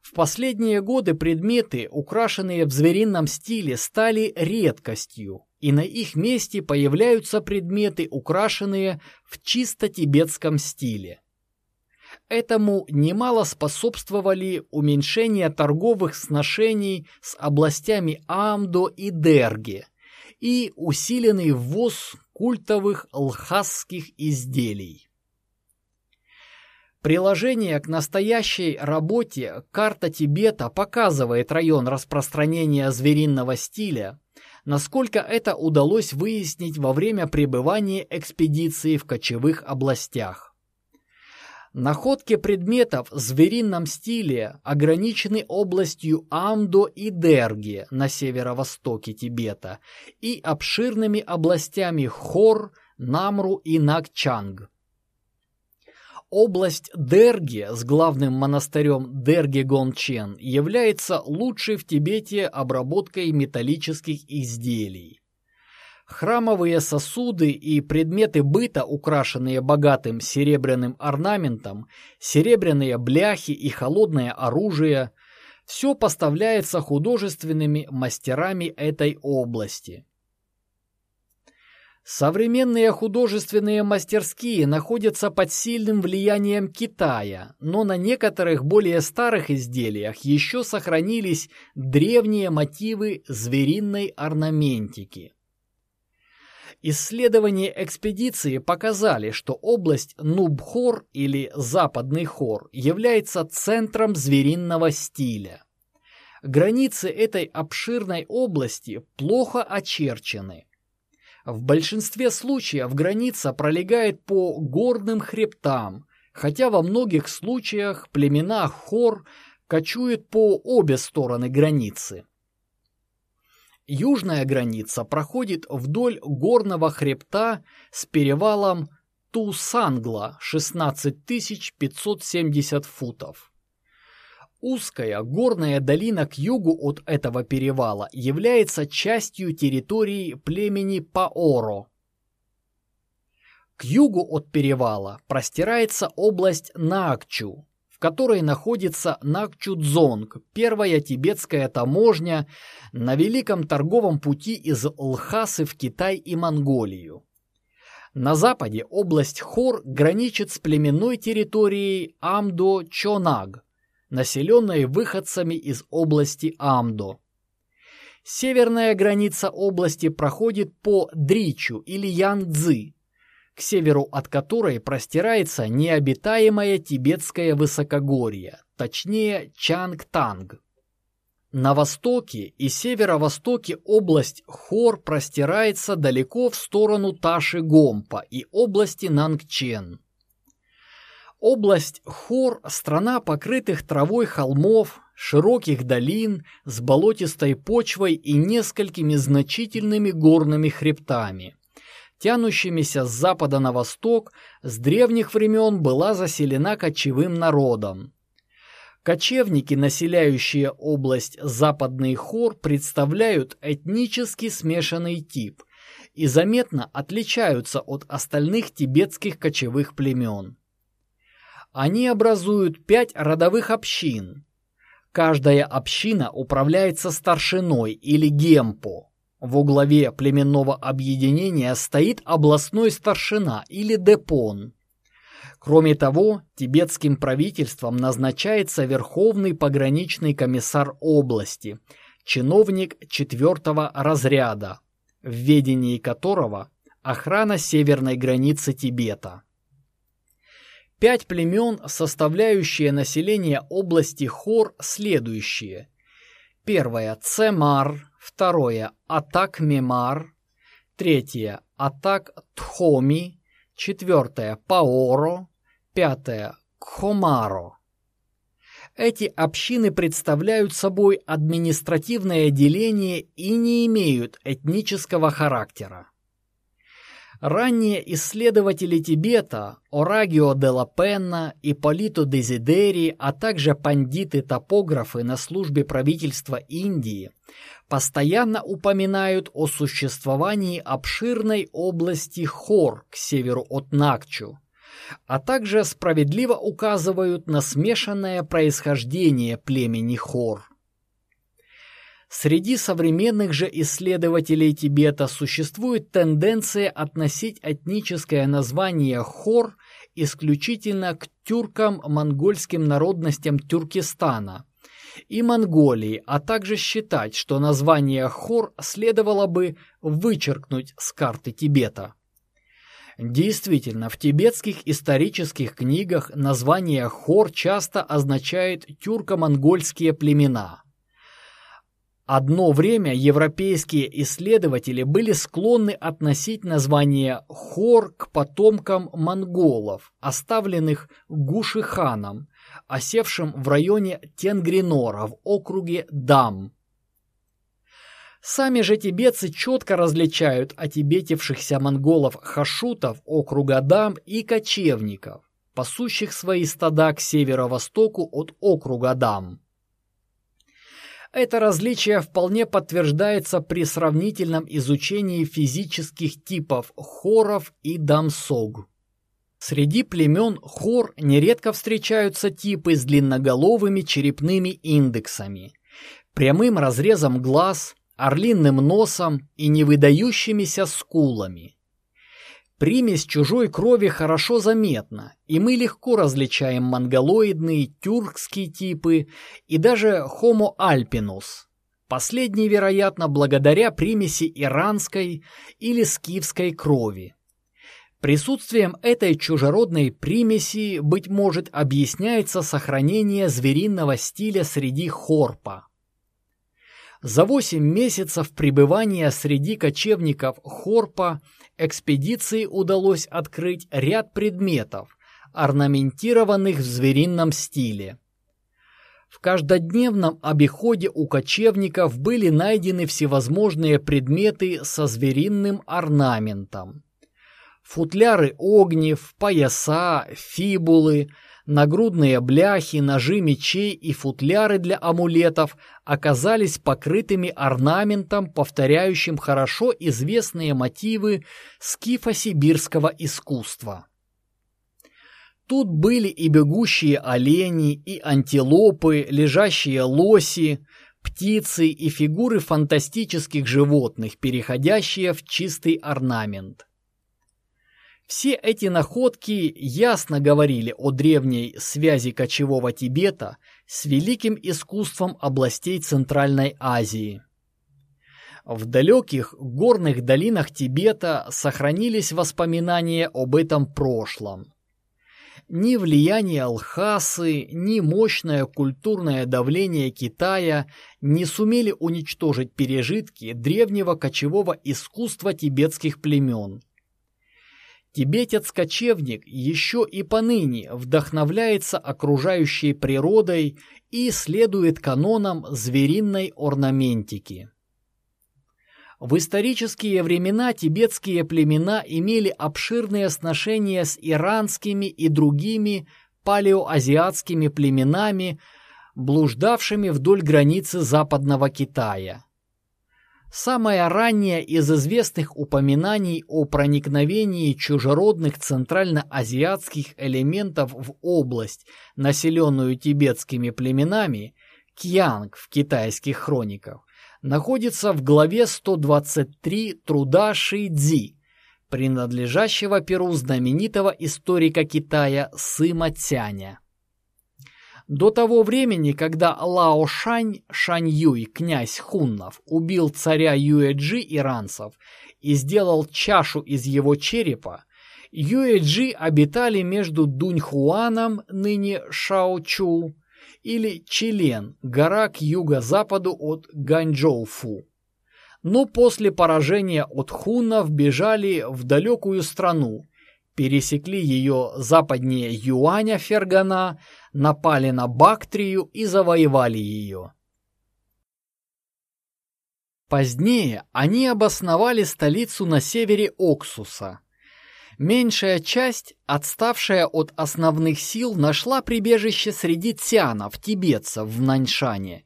В последние годы предметы, украшенные в зверином стиле, стали редкостью, и на их месте появляются предметы, украшенные в чисто тибетском стиле. Этому немало способствовали уменьшение торговых сношений с областями Амдо и Дерги и усиленный ввоз культовых лхасских изделий. Приложение к настоящей работе «Карта Тибета» показывает район распространения звериного стиля, насколько это удалось выяснить во время пребывания экспедиции в кочевых областях. Находки предметов в зверином стиле ограничены областью Амдо и Дерги на северо-востоке Тибета и обширными областями Хор, Намру и Накчанг. Область Дерги с главным монастырем Дерги-Гончен является лучшей в Тибете обработкой металлических изделий. Храмовые сосуды и предметы быта, украшенные богатым серебряным орнаментом, серебряные бляхи и холодное оружие – все поставляется художественными мастерами этой области. Современные художественные мастерские находятся под сильным влиянием Китая, но на некоторых более старых изделиях еще сохранились древние мотивы звериной орнаментики. Исследования экспедиции показали, что область Нубхор или Западный Хор является центром звериного стиля. Границы этой обширной области плохо очерчены. В большинстве случаев граница пролегает по горным хребтам, хотя во многих случаях племена Хор кочуют по обе стороны границы. Южная граница проходит вдоль горного хребта с перевалом Тусангла 16570 футов. Узкая горная долина к югу от этого перевала является частью территории племени Паоро. К югу от перевала простирается область Наакчу, которой находится Накчудзонг, первая тибетская таможня на великом торговом пути из Лхасы в Китай и Монголию. На западе область Хор граничит с племенной территорией Амдо-Чонаг, населенной выходцами из области Амдо. Северная граница области проходит по Дричу или Янцзы, к северу от которой простирается необитаемое тибетское высокогорье, точнее Чангтанг. На востоке и северо-востоке область Хор простирается далеко в сторону Таши-Гомпа и области Нангчен. Область Хор – страна покрытых травой холмов, широких долин с болотистой почвой и несколькими значительными горными хребтами. Тянущимися с запада на восток, с древних времен была заселена кочевым народом. Кочевники, населяющие область Западный Хор, представляют этнически смешанный тип и заметно отличаются от остальных тибетских кочевых племен. Они образуют пять родовых общин. Каждая община управляется старшиной или гемпо. В главе племенного объединения стоит областной старшина или депон. Кроме того, тибетским правительством назначается Верховный пограничный комиссар области, чиновник четвертого разряда, в ведении которого охрана северной границы Тибета. Пять племен, составляющие население области Хор, следующие. Первое – Цемар, второе – Атак-Мемар, третье – Атак-Тхоми, четвертое – Паоро, Пятое. Кхомаро. Эти общины представляют собой административное деление и не имеют этнического характера. Ранние исследователи Тибета, Орагио де ла Пенна, Ипполито Дезидери, а также пандиты-топографы на службе правительства Индии постоянно упоминают о существовании обширной области Хор к северу от Накчу, а также справедливо указывают на смешанное происхождение племени Хор. Среди современных же исследователей Тибета существует тенденция относить этническое название Хор исключительно к тюркам-монгольским народностям Тюркестана и Монголии, а также считать, что название Хор следовало бы вычеркнуть с карты Тибета. Действительно, в тибетских исторических книгах название Хор часто означает тюрко-монгольские племена. Одно время европейские исследователи были склонны относить название Хор к потомкам монголов, оставленных Гушиханом, осевшим в районе Тенгринора в округе Дам, Сами же тибетцы четко различают отибетившихся монголов-хашутов округа Дам и кочевников, пасущих свои стада к северо-востоку от округа Дам. Это различие вполне подтверждается при сравнительном изучении физических типов хоров и дамсог. Среди племен хор нередко встречаются типы с длинноголовыми черепными индексами, прямым разрезом глаз, орлиным носом и невыдающимися скулами. Примесь чужой крови хорошо заметна, и мы легко различаем монголоидные, тюркские типы и даже Homo alpinus. Последний, вероятно, благодаря примеси иранской или скифской крови. Присутствием этой чужеродной примеси, быть может, объясняется сохранение звериного стиля среди хорпа. За восемь месяцев пребывания среди кочевников Хорпа экспедиции удалось открыть ряд предметов, орнаментированных в зверином стиле. В каждодневном обиходе у кочевников были найдены всевозможные предметы со звериным орнаментом. Футляры огнев, пояса, фибулы – Нагрудные бляхи, ножи мечей и футляры для амулетов оказались покрытыми орнаментом, повторяющим хорошо известные мотивы скифо-сибирского искусства. Тут были и бегущие олени, и антилопы, лежащие лоси, птицы и фигуры фантастических животных, переходящие в чистый орнамент. Все эти находки ясно говорили о древней связи кочевого Тибета с великим искусством областей Центральной Азии. В далеких горных долинах Тибета сохранились воспоминания об этом прошлом. Ни влияние Алхасы, ни мощное культурное давление Китая не сумели уничтожить пережитки древнего кочевого искусства тибетских племен – Тибетец-кочевник еще и поныне вдохновляется окружающей природой и следует канонам звериной орнаментики. В исторические времена тибетские племена имели обширные сношения с иранскими и другими палеоазиатскими племенами, блуждавшими вдоль границы Западного Китая. Самое раннее из известных упоминаний о проникновении чужеродных центральноазиатских элементов в область, населенную тибетскими племенами, Кьянг в китайских хрониках, находится в главе 123 труда Ши принадлежащего перу знаменитого историка Китая Сыма Цяня. До того времени, когда Лао Шань, Шань Юй, князь хуннов, убил царя Юэджи иранцев и сделал чашу из его черепа, Юэджи обитали между Дуньхуаном, ныне Шаочу, или Чилен, гора к юго-западу от Ганчжоуфу. Но после поражения от хуннов бежали в далекую страну, пересекли ее западнее Юаня Фергана, напали на Бактрию и завоевали ее. Позднее они обосновали столицу на севере Оксуса. Меньшая часть, отставшая от основных сил, нашла прибежище среди тянов, тибетцев в Наньшане,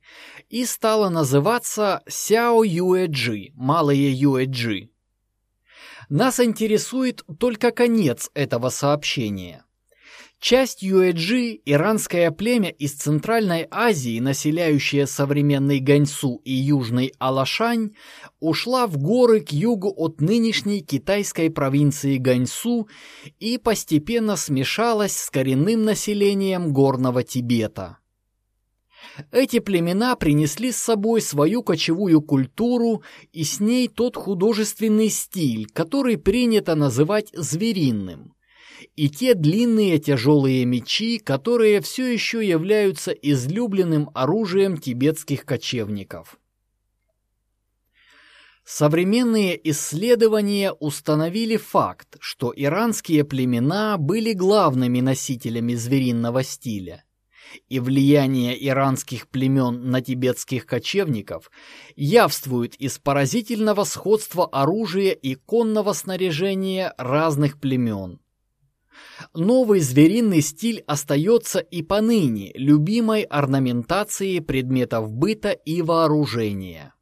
и стала называться Сяо Юэджи, Малые Юэджи. Нас интересует только конец этого сообщения. Часть Юэджи, иранское племя из Центральной Азии, населяющее современный Ганьсу и Южный Алашань, ушла в горы к югу от нынешней китайской провинции Ганьсу и постепенно смешалась с коренным населением горного Тибета. Эти племена принесли с собой свою кочевую культуру и с ней тот художественный стиль, который принято называть звериным, и те длинные тяжелые мечи, которые все еще являются излюбленным оружием тибетских кочевников. Современные исследования установили факт, что иранские племена были главными носителями звериного стиля и влияние иранских племен на тибетских кочевников явствует из поразительного сходства оружия и конного снаряжения разных племен. Новый звериный стиль остается и поныне любимой орнаментацией предметов быта и вооружения.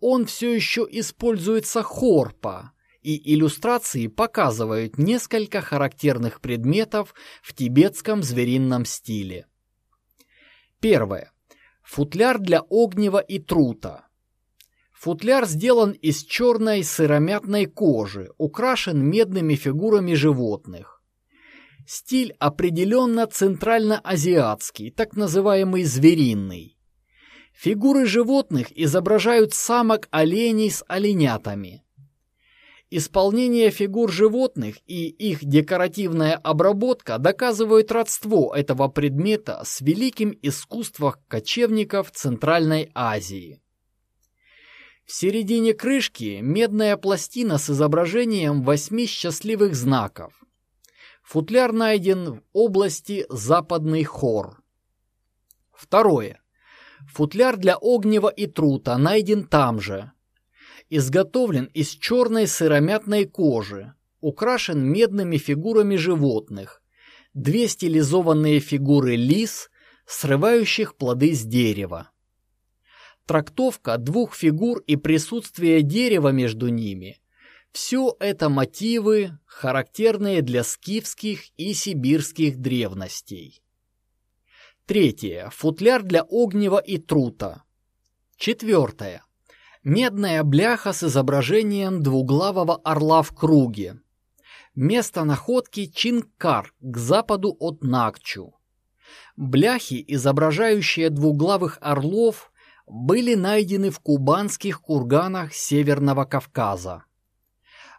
Он все еще используется хорпа, и иллюстрации показывают несколько характерных предметов в тибетском зверином стиле. Первое. Футляр для огнева и трута. Футляр сделан из черной сыромятной кожи, украшен медными фигурами животных. Стиль определенно центральноазиатский, так называемый звериный. Фигуры животных изображают самок оленей с оленятами. Исполнение фигур животных и их декоративная обработка доказывают родство этого предмета с великим искусством кочевников Центральной Азии. В середине крышки медная пластина с изображением восьми счастливых знаков. Футляр найден в области Западный Хор. Второе. Футляр для огнева и трута найден там же, изготовлен из черной сыромятной кожи, украшен медными фигурами животных, две стилизованные фигуры лис, срывающих плоды с дерева. Трактовка двух фигур и присутствие дерева между ними – все это мотивы, характерные для скифских и сибирских древностей. Третье. Футляр для огнева и трута. Четвертое медная бляха с изображением двуглавого орла в круге. Место находки Чинкар к западу от Накчу. Бляхи, изображающие двуглавых орлов, были найдены в кубанских курганах Северного Кавказа.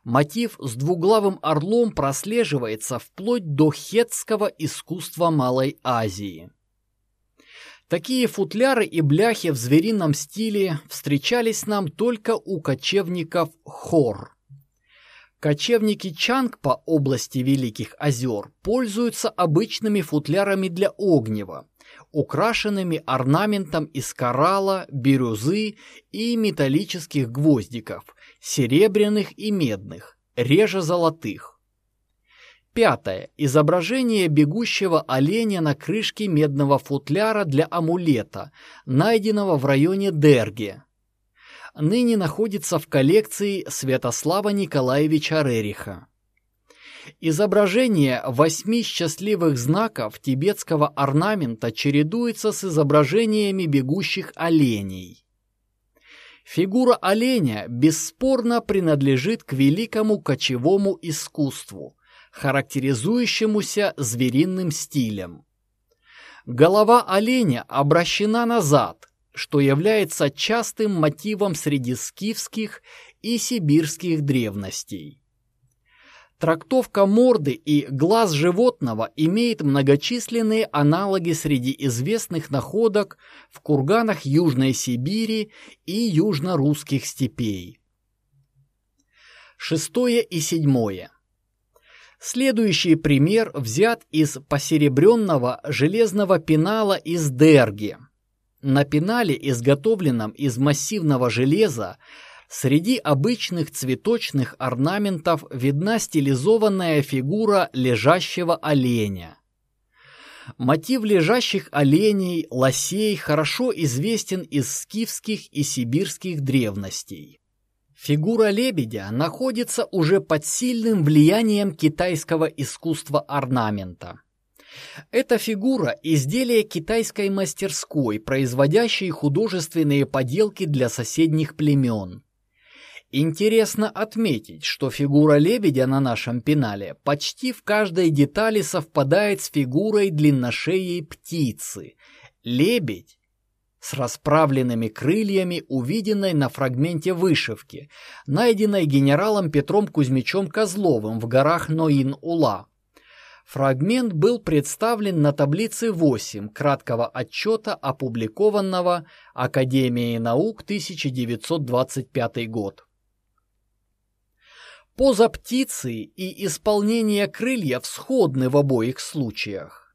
Мотив с двуглавым орлом прослеживается вплоть до хетского искусства Малой Азии. Такие футляры и бляхи в зверином стиле встречались нам только у кочевников Хор. Кочевники Чангпа области Великих озер пользуются обычными футлярами для огнева, украшенными орнаментом из коралла, бирюзы и металлических гвоздиков, серебряных и медных, реже золотых. Пятое. Изображение бегущего оленя на крышке медного футляра для амулета, найденного в районе Дерге ныне находится в коллекции Святослава Николаевича Рериха. Изображение восьми счастливых знаков тибетского орнамента чередуется с изображениями бегущих оленей. Фигура оленя бесспорно принадлежит к великому кочевому искусству, характеризующемуся звериным стилем. Голова оленя обращена назад – что является частым мотивом среди скифских и сибирских древностей. Трактовка морды и глаз животного имеет многочисленные аналоги среди известных находок в курганах Южной Сибири и южно-русских степей. Шестое и седьмое. Следующий пример взят из посеребренного железного пенала из Дерги – на пенале, изготовленном из массивного железа, среди обычных цветочных орнаментов видна стилизованная фигура лежащего оленя. Мотив лежащих оленей, лосей хорошо известен из скифских и сибирских древностей. Фигура лебедя находится уже под сильным влиянием китайского искусства орнамента. Эта фигура – изделие китайской мастерской, производящей художественные поделки для соседних племен. Интересно отметить, что фигура лебедя на нашем пенале почти в каждой детали совпадает с фигурой длинношеей птицы. Лебедь с расправленными крыльями, увиденной на фрагменте вышивки, найденной генералом Петром Кузьмичем Козловым в горах Ноин-Ула. Фрагмент был представлен на таблице 8 краткого отчета, опубликованного Академией наук 1925 год. Поза птицы и исполнение крыльев сходны в обоих случаях.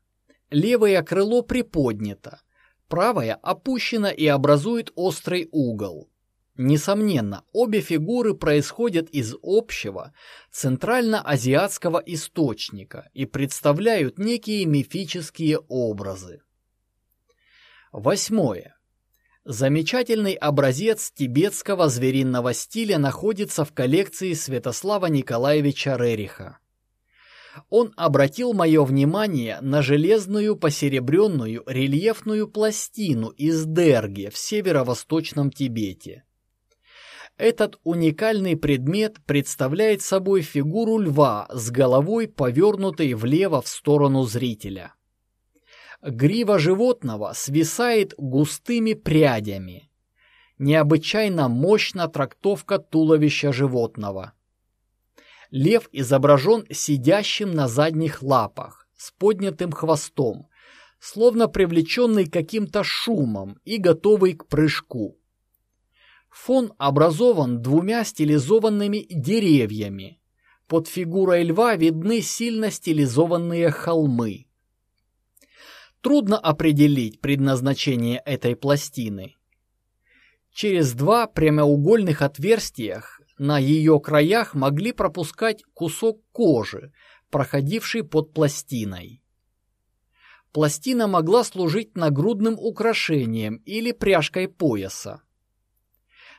Левое крыло приподнято, правое опущено и образует острый угол. Несомненно, обе фигуры происходят из общего центральноазиатского источника и представляют некие мифические образы. Восьмое. Замечательный образец тибетского звериного стиля находится в коллекции Святослава Николаевича Рериха. Он обратил мое внимание на железную посеребренную рельефную пластину из Дерги в северо-восточном Тибете. Этот уникальный предмет представляет собой фигуру льва с головой, повернутой влево в сторону зрителя. Грива животного свисает густыми прядями. Необычайно мощна трактовка туловища животного. Лев изображен сидящим на задних лапах, с поднятым хвостом, словно привлеченный каким-то шумом и готовый к прыжку. Фон образован двумя стилизованными деревьями. Под фигурой льва видны сильно стилизованные холмы. Трудно определить предназначение этой пластины. Через два прямоугольных отверстиях на ее краях могли пропускать кусок кожи, проходивший под пластиной. Пластина могла служить нагрудным украшением или пряжкой пояса.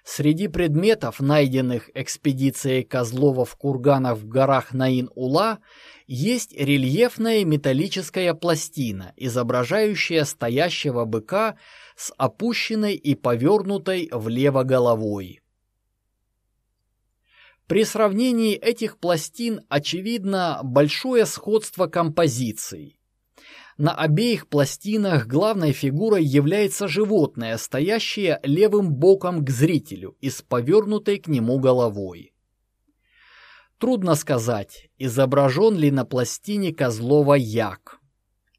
Среди предметов, найденных экспедицией Козлова в курганах в горах Наин-Ула, есть рельефная металлическая пластина, изображающая стоящего быка с опущенной и повернутой влево головой. При сравнении этих пластин очевидно большое сходство композиций. На обеих пластинах главной фигурой является животное, стоящее левым боком к зрителю и с повернутой к нему головой. Трудно сказать, изображен ли на пластине Козлова як.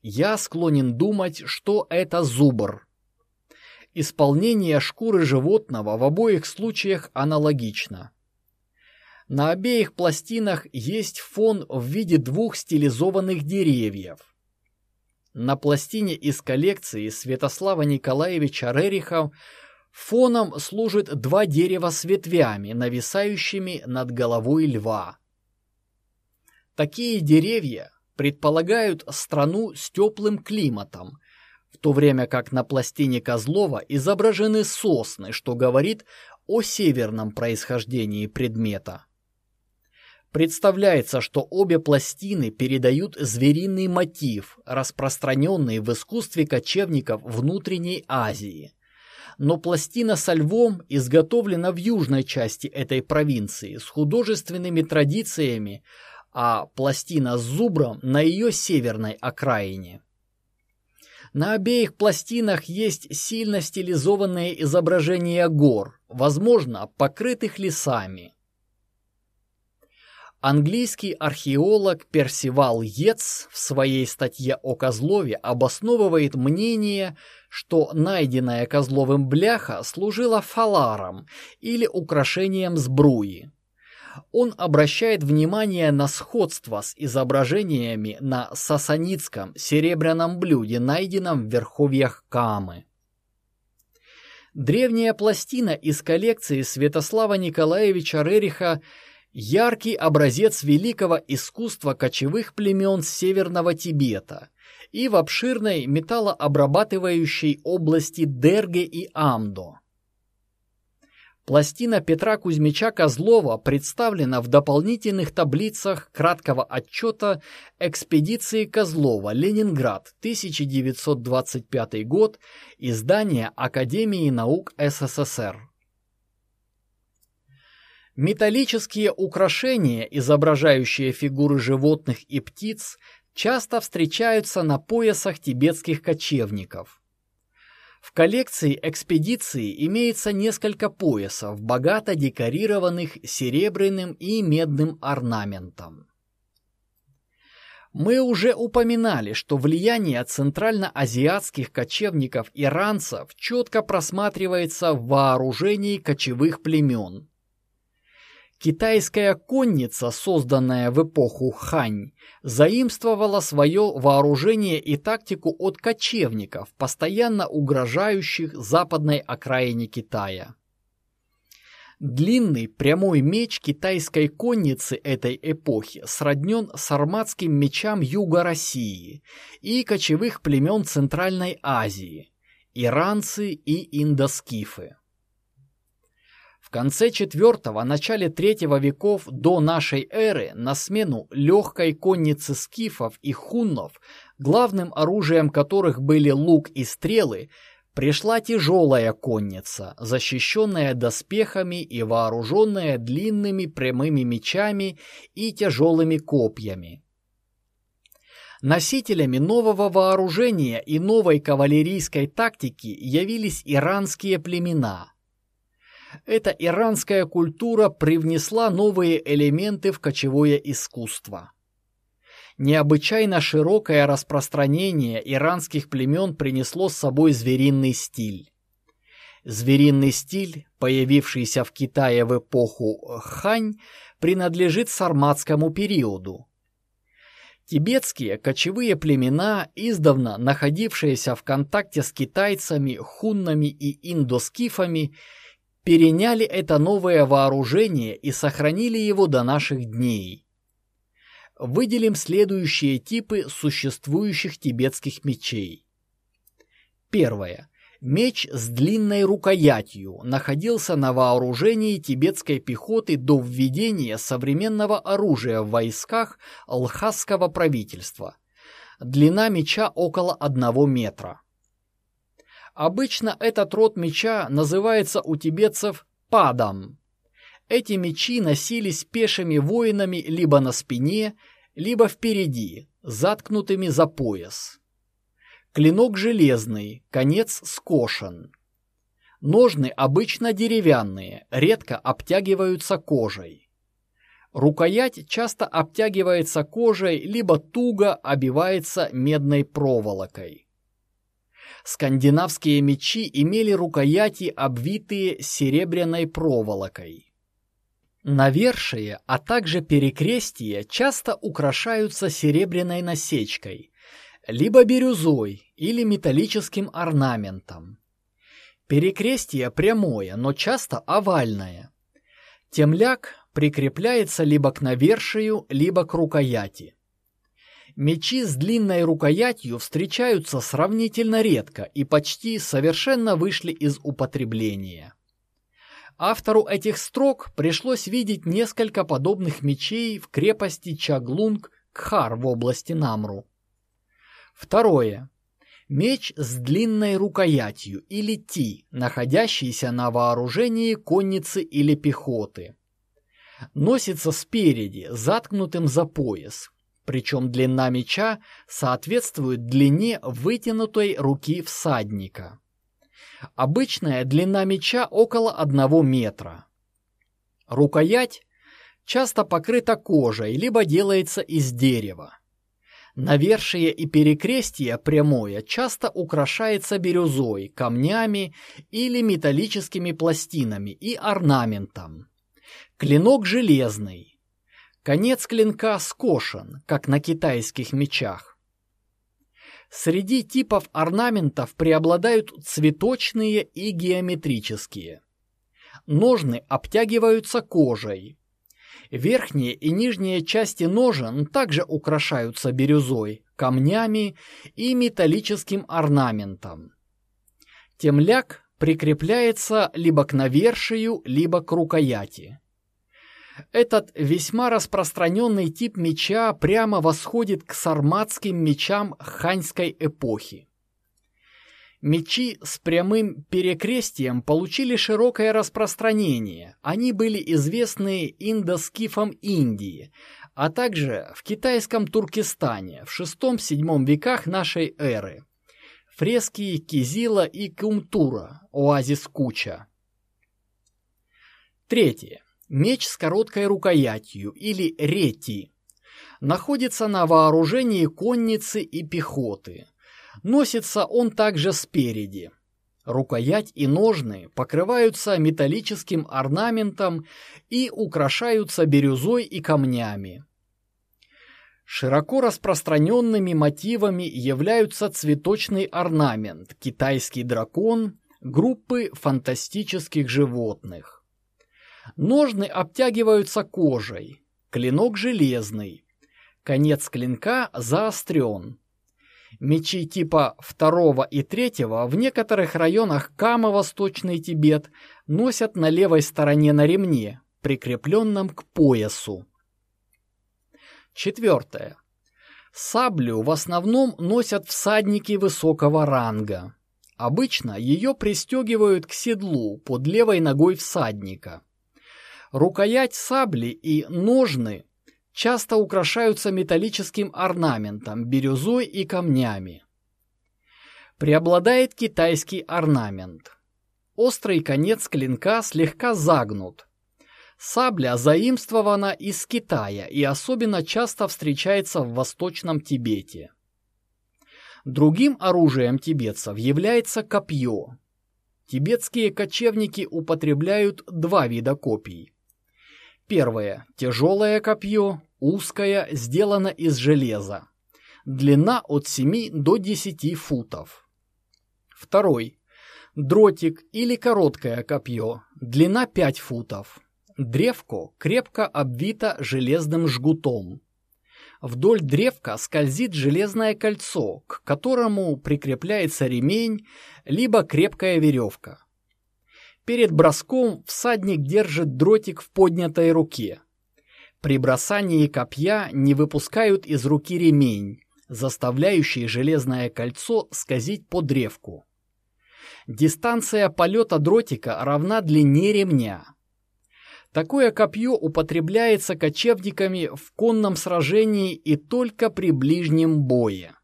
Я склонен думать, что это зубр. Исполнение шкуры животного в обоих случаях аналогично. На обеих пластинах есть фон в виде двух стилизованных деревьев. На пластине из коллекции Святослава Николаевича Рериха фоном служит два дерева с ветвями, нависающими над головой льва. Такие деревья предполагают страну с теплым климатом, в то время как на пластине Козлова изображены сосны, что говорит о северном происхождении предмета. Представляется, что обе пластины передают звериный мотив, распространенный в искусстве кочевников внутренней Азии. Но пластина со львом изготовлена в южной части этой провинции с художественными традициями, а пластина с зубром на ее северной окраине. На обеих пластинах есть сильно стилизованные изображения гор, возможно, покрытых лесами. Английский археолог Персивал Йетс в своей статье о Козлове обосновывает мнение, что найденная Козловым бляха служила фаларом или украшением сбруи. Он обращает внимание на сходство с изображениями на сасанитском серебряном блюде, найденном в верховьях Камы. Древняя пластина из коллекции Святослава Николаевича Рериха – яркий образец великого искусства кочевых племен Северного Тибета и в обширной металлообрабатывающей области Дерге и Амдо. Пластина Петра Кузьмича Козлова представлена в дополнительных таблицах краткого отчета экспедиции Козлова «Ленинград, 1925 год», издание Академии наук СССР. Металлические украшения, изображающие фигуры животных и птиц, часто встречаются на поясах тибетских кочевников. В коллекции экспедиции имеется несколько поясов, богато декорированных серебряным и медным орнаментом. Мы уже упоминали, что влияние центральноазиатских кочевников-иранцев четко просматривается в вооружении кочевых племен – Китайская конница, созданная в эпоху Хань, заимствовала свое вооружение и тактику от кочевников, постоянно угрожающих западной окраине Китая. Длинный прямой меч китайской конницы этой эпохи сроднен с арматским мечам Юга России и кочевых племен Центральной Азии – иранцы и индоскифы. В конце IV – начале III веков до нашей эры на смену легкой конницы скифов и хуннов, главным оружием которых были лук и стрелы, пришла тяжелая конница, защищенная доспехами и вооруженная длинными прямыми мечами и тяжелыми копьями. Носителями нового вооружения и новой кавалерийской тактики явились иранские племена – эта иранская культура привнесла новые элементы в кочевое искусство. Необычайно широкое распространение иранских племен принесло с собой звериный стиль. Звериный стиль, появившийся в Китае в эпоху Хань, принадлежит сарматскому периоду. Тибетские кочевые племена, издавна находившиеся в контакте с китайцами, хуннами и индоскифами, переняли это новое вооружение и сохранили его до наших дней. Выделим следующие типы существующих тибетских мечей. Первое. Меч с длинной рукоятью находился на вооружении тибетской пехоты до введения современного оружия в войсках Алхасского правительства. Длина меча около одного метра. Обычно этот род меча называется у тибетцев падом. Эти мечи носились пешими воинами либо на спине, либо впереди, заткнутыми за пояс. Клинок железный, конец скошен. Ножны обычно деревянные, редко обтягиваются кожей. Рукоять часто обтягивается кожей, либо туго обивается медной проволокой. Скандинавские мечи имели рукояти, обвитые серебряной проволокой. Навершие, а также перекрестие часто украшаются серебряной насечкой, либо бирюзой или металлическим орнаментом. Перекрестие прямое, но часто овальное. Темляк прикрепляется либо к навершию, либо к рукояти. Мечи с длинной рукоятью встречаются сравнительно редко и почти совершенно вышли из употребления. Автору этих строк пришлось видеть несколько подобных мечей в крепости Чаглунг-Кхар в области Намру. Второе. Меч с длинной рукоятью или ти, находящийся на вооружении конницы или пехоты. Носится спереди, заткнутым за пояс, причем длина меча соответствует длине вытянутой руки всадника. Обычная длина меча около одного метра. Рукоять часто покрыта кожей, либо делается из дерева. Навершие и перекрестие прямое часто украшается бирюзой, камнями или металлическими пластинами и орнаментом. Клинок железный. Конец клинка скошен, как на китайских мечах. Среди типов орнаментов преобладают цветочные и геометрические. Ножны обтягиваются кожей, Верхние и нижние части ножен также украшаются бирюзой, камнями и металлическим орнаментом. Темляк прикрепляется либо к навершию, либо к рукояти. Этот весьма распространенный тип меча прямо восходит к сарматским мечам ханьской эпохи. Мечи с прямым перекрестием получили широкое распространение. Они были известны индоскифам Индии, а также в китайском Туркестане в VI-VII веках нашей эры. Фрески Кизила и Кумтура, оазис Куча. Третье. Меч с короткой рукоятью или рети находится на вооружении конницы и пехоты – Носится он также спереди. Рукоять и ножны покрываются металлическим орнаментом и украшаются бирюзой и камнями. Широко распространенными мотивами являются цветочный орнамент, китайский дракон, группы фантастических животных. Ножны обтягиваются кожей, клинок железный, конец клинка заострен, Мечи типа второго и третьего в некоторых районах Кама, Восточный Тибет, носят на левой стороне на ремне, прикрепленном к поясу. Четвертое. Саблю в основном носят всадники высокого ранга. Обычно ее пристегивают к седлу под левой ногой всадника. Рукоять сабли и ножны часто украшаются металлическим орнаментом, бирюзой и камнями. Преобладает китайский орнамент. Острый конец клинка слегка загнут. Сабля заимствована из Китая и особенно часто встречается в Восточном Тибете. Другим оружием тибетцев является копье. Тибетские кочевники употребляют два вида копий. Первое. Тяжелое копье, узкое, сделано из железа. Длина от 7 до 10 футов. Второй. Дротик или короткое копье. Длина 5 футов. Древко крепко обвито железным жгутом. Вдоль древка скользит железное кольцо, к которому прикрепляется ремень, либо крепкая веревка. Перед броском всадник держит дротик в поднятой руке. При бросании копья не выпускают из руки ремень, заставляющий железное кольцо скользить по древку. Дистанция полета дротика равна длине ремня. Такое копье употребляется кочевниками в конном сражении и только при ближнем бое.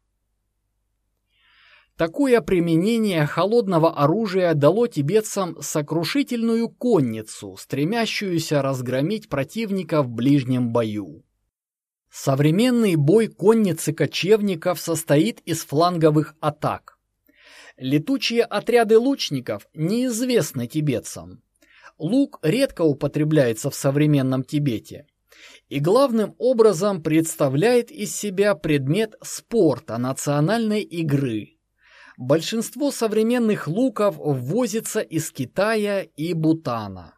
Такое применение холодного оружия дало тибетцам сокрушительную конницу, стремящуюся разгромить противника в ближнем бою. Современный бой конницы кочевников состоит из фланговых атак. Летучие отряды лучников неизвестны тибетцам. Лук редко употребляется в современном Тибете и главным образом представляет из себя предмет спорта, национальной игры – Большинство современных луков ввозится из Китая и Бутана.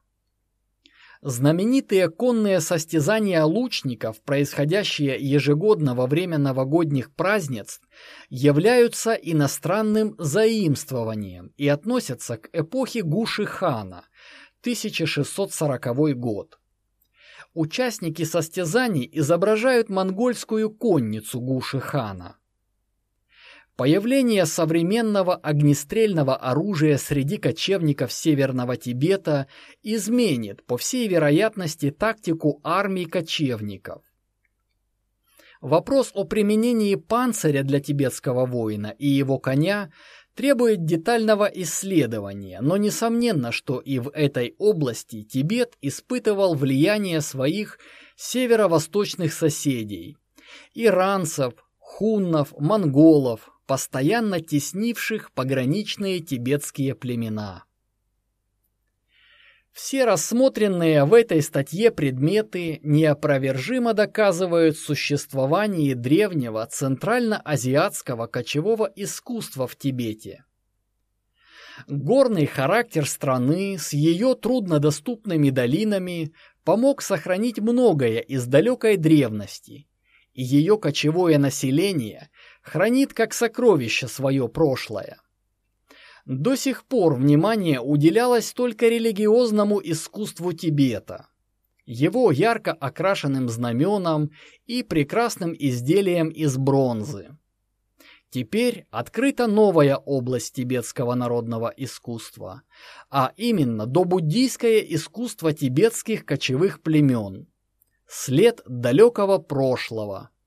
Знаменитые конные состязания лучников, происходящие ежегодно во время новогодних празднеств, являются иностранным заимствованием и относятся к эпохе Гуши-хана, 1640 год. Участники состязаний изображают монгольскую конницу Гуши-хана. Появление современного огнестрельного оружия среди кочевников Северного Тибета изменит, по всей вероятности, тактику армий кочевников. Вопрос о применении панциря для тибетского воина и его коня требует детального исследования, но несомненно, что и в этой области Тибет испытывал влияние своих северо-восточных соседей – иранцев, хуннов, монголов, постоянно теснивших пограничные тибетские племена. Все рассмотренные в этой статье предметы неопровержимо доказывают существование древнего центральноазиатского кочевого искусства в Тибете. Горный характер страны с ее труднодоступными долинами помог сохранить многое из далекой древности, и ее кочевое население хранит как сокровище свое прошлое. До сих пор внимание уделялось только религиозному искусству Тибета, его ярко окрашенным знаменам и прекрасным изделиям из бронзы. Теперь открыта новая область тибетского народного искусства, а именно добуддийское искусство тибетских кочевых племен. След далекого прошлого –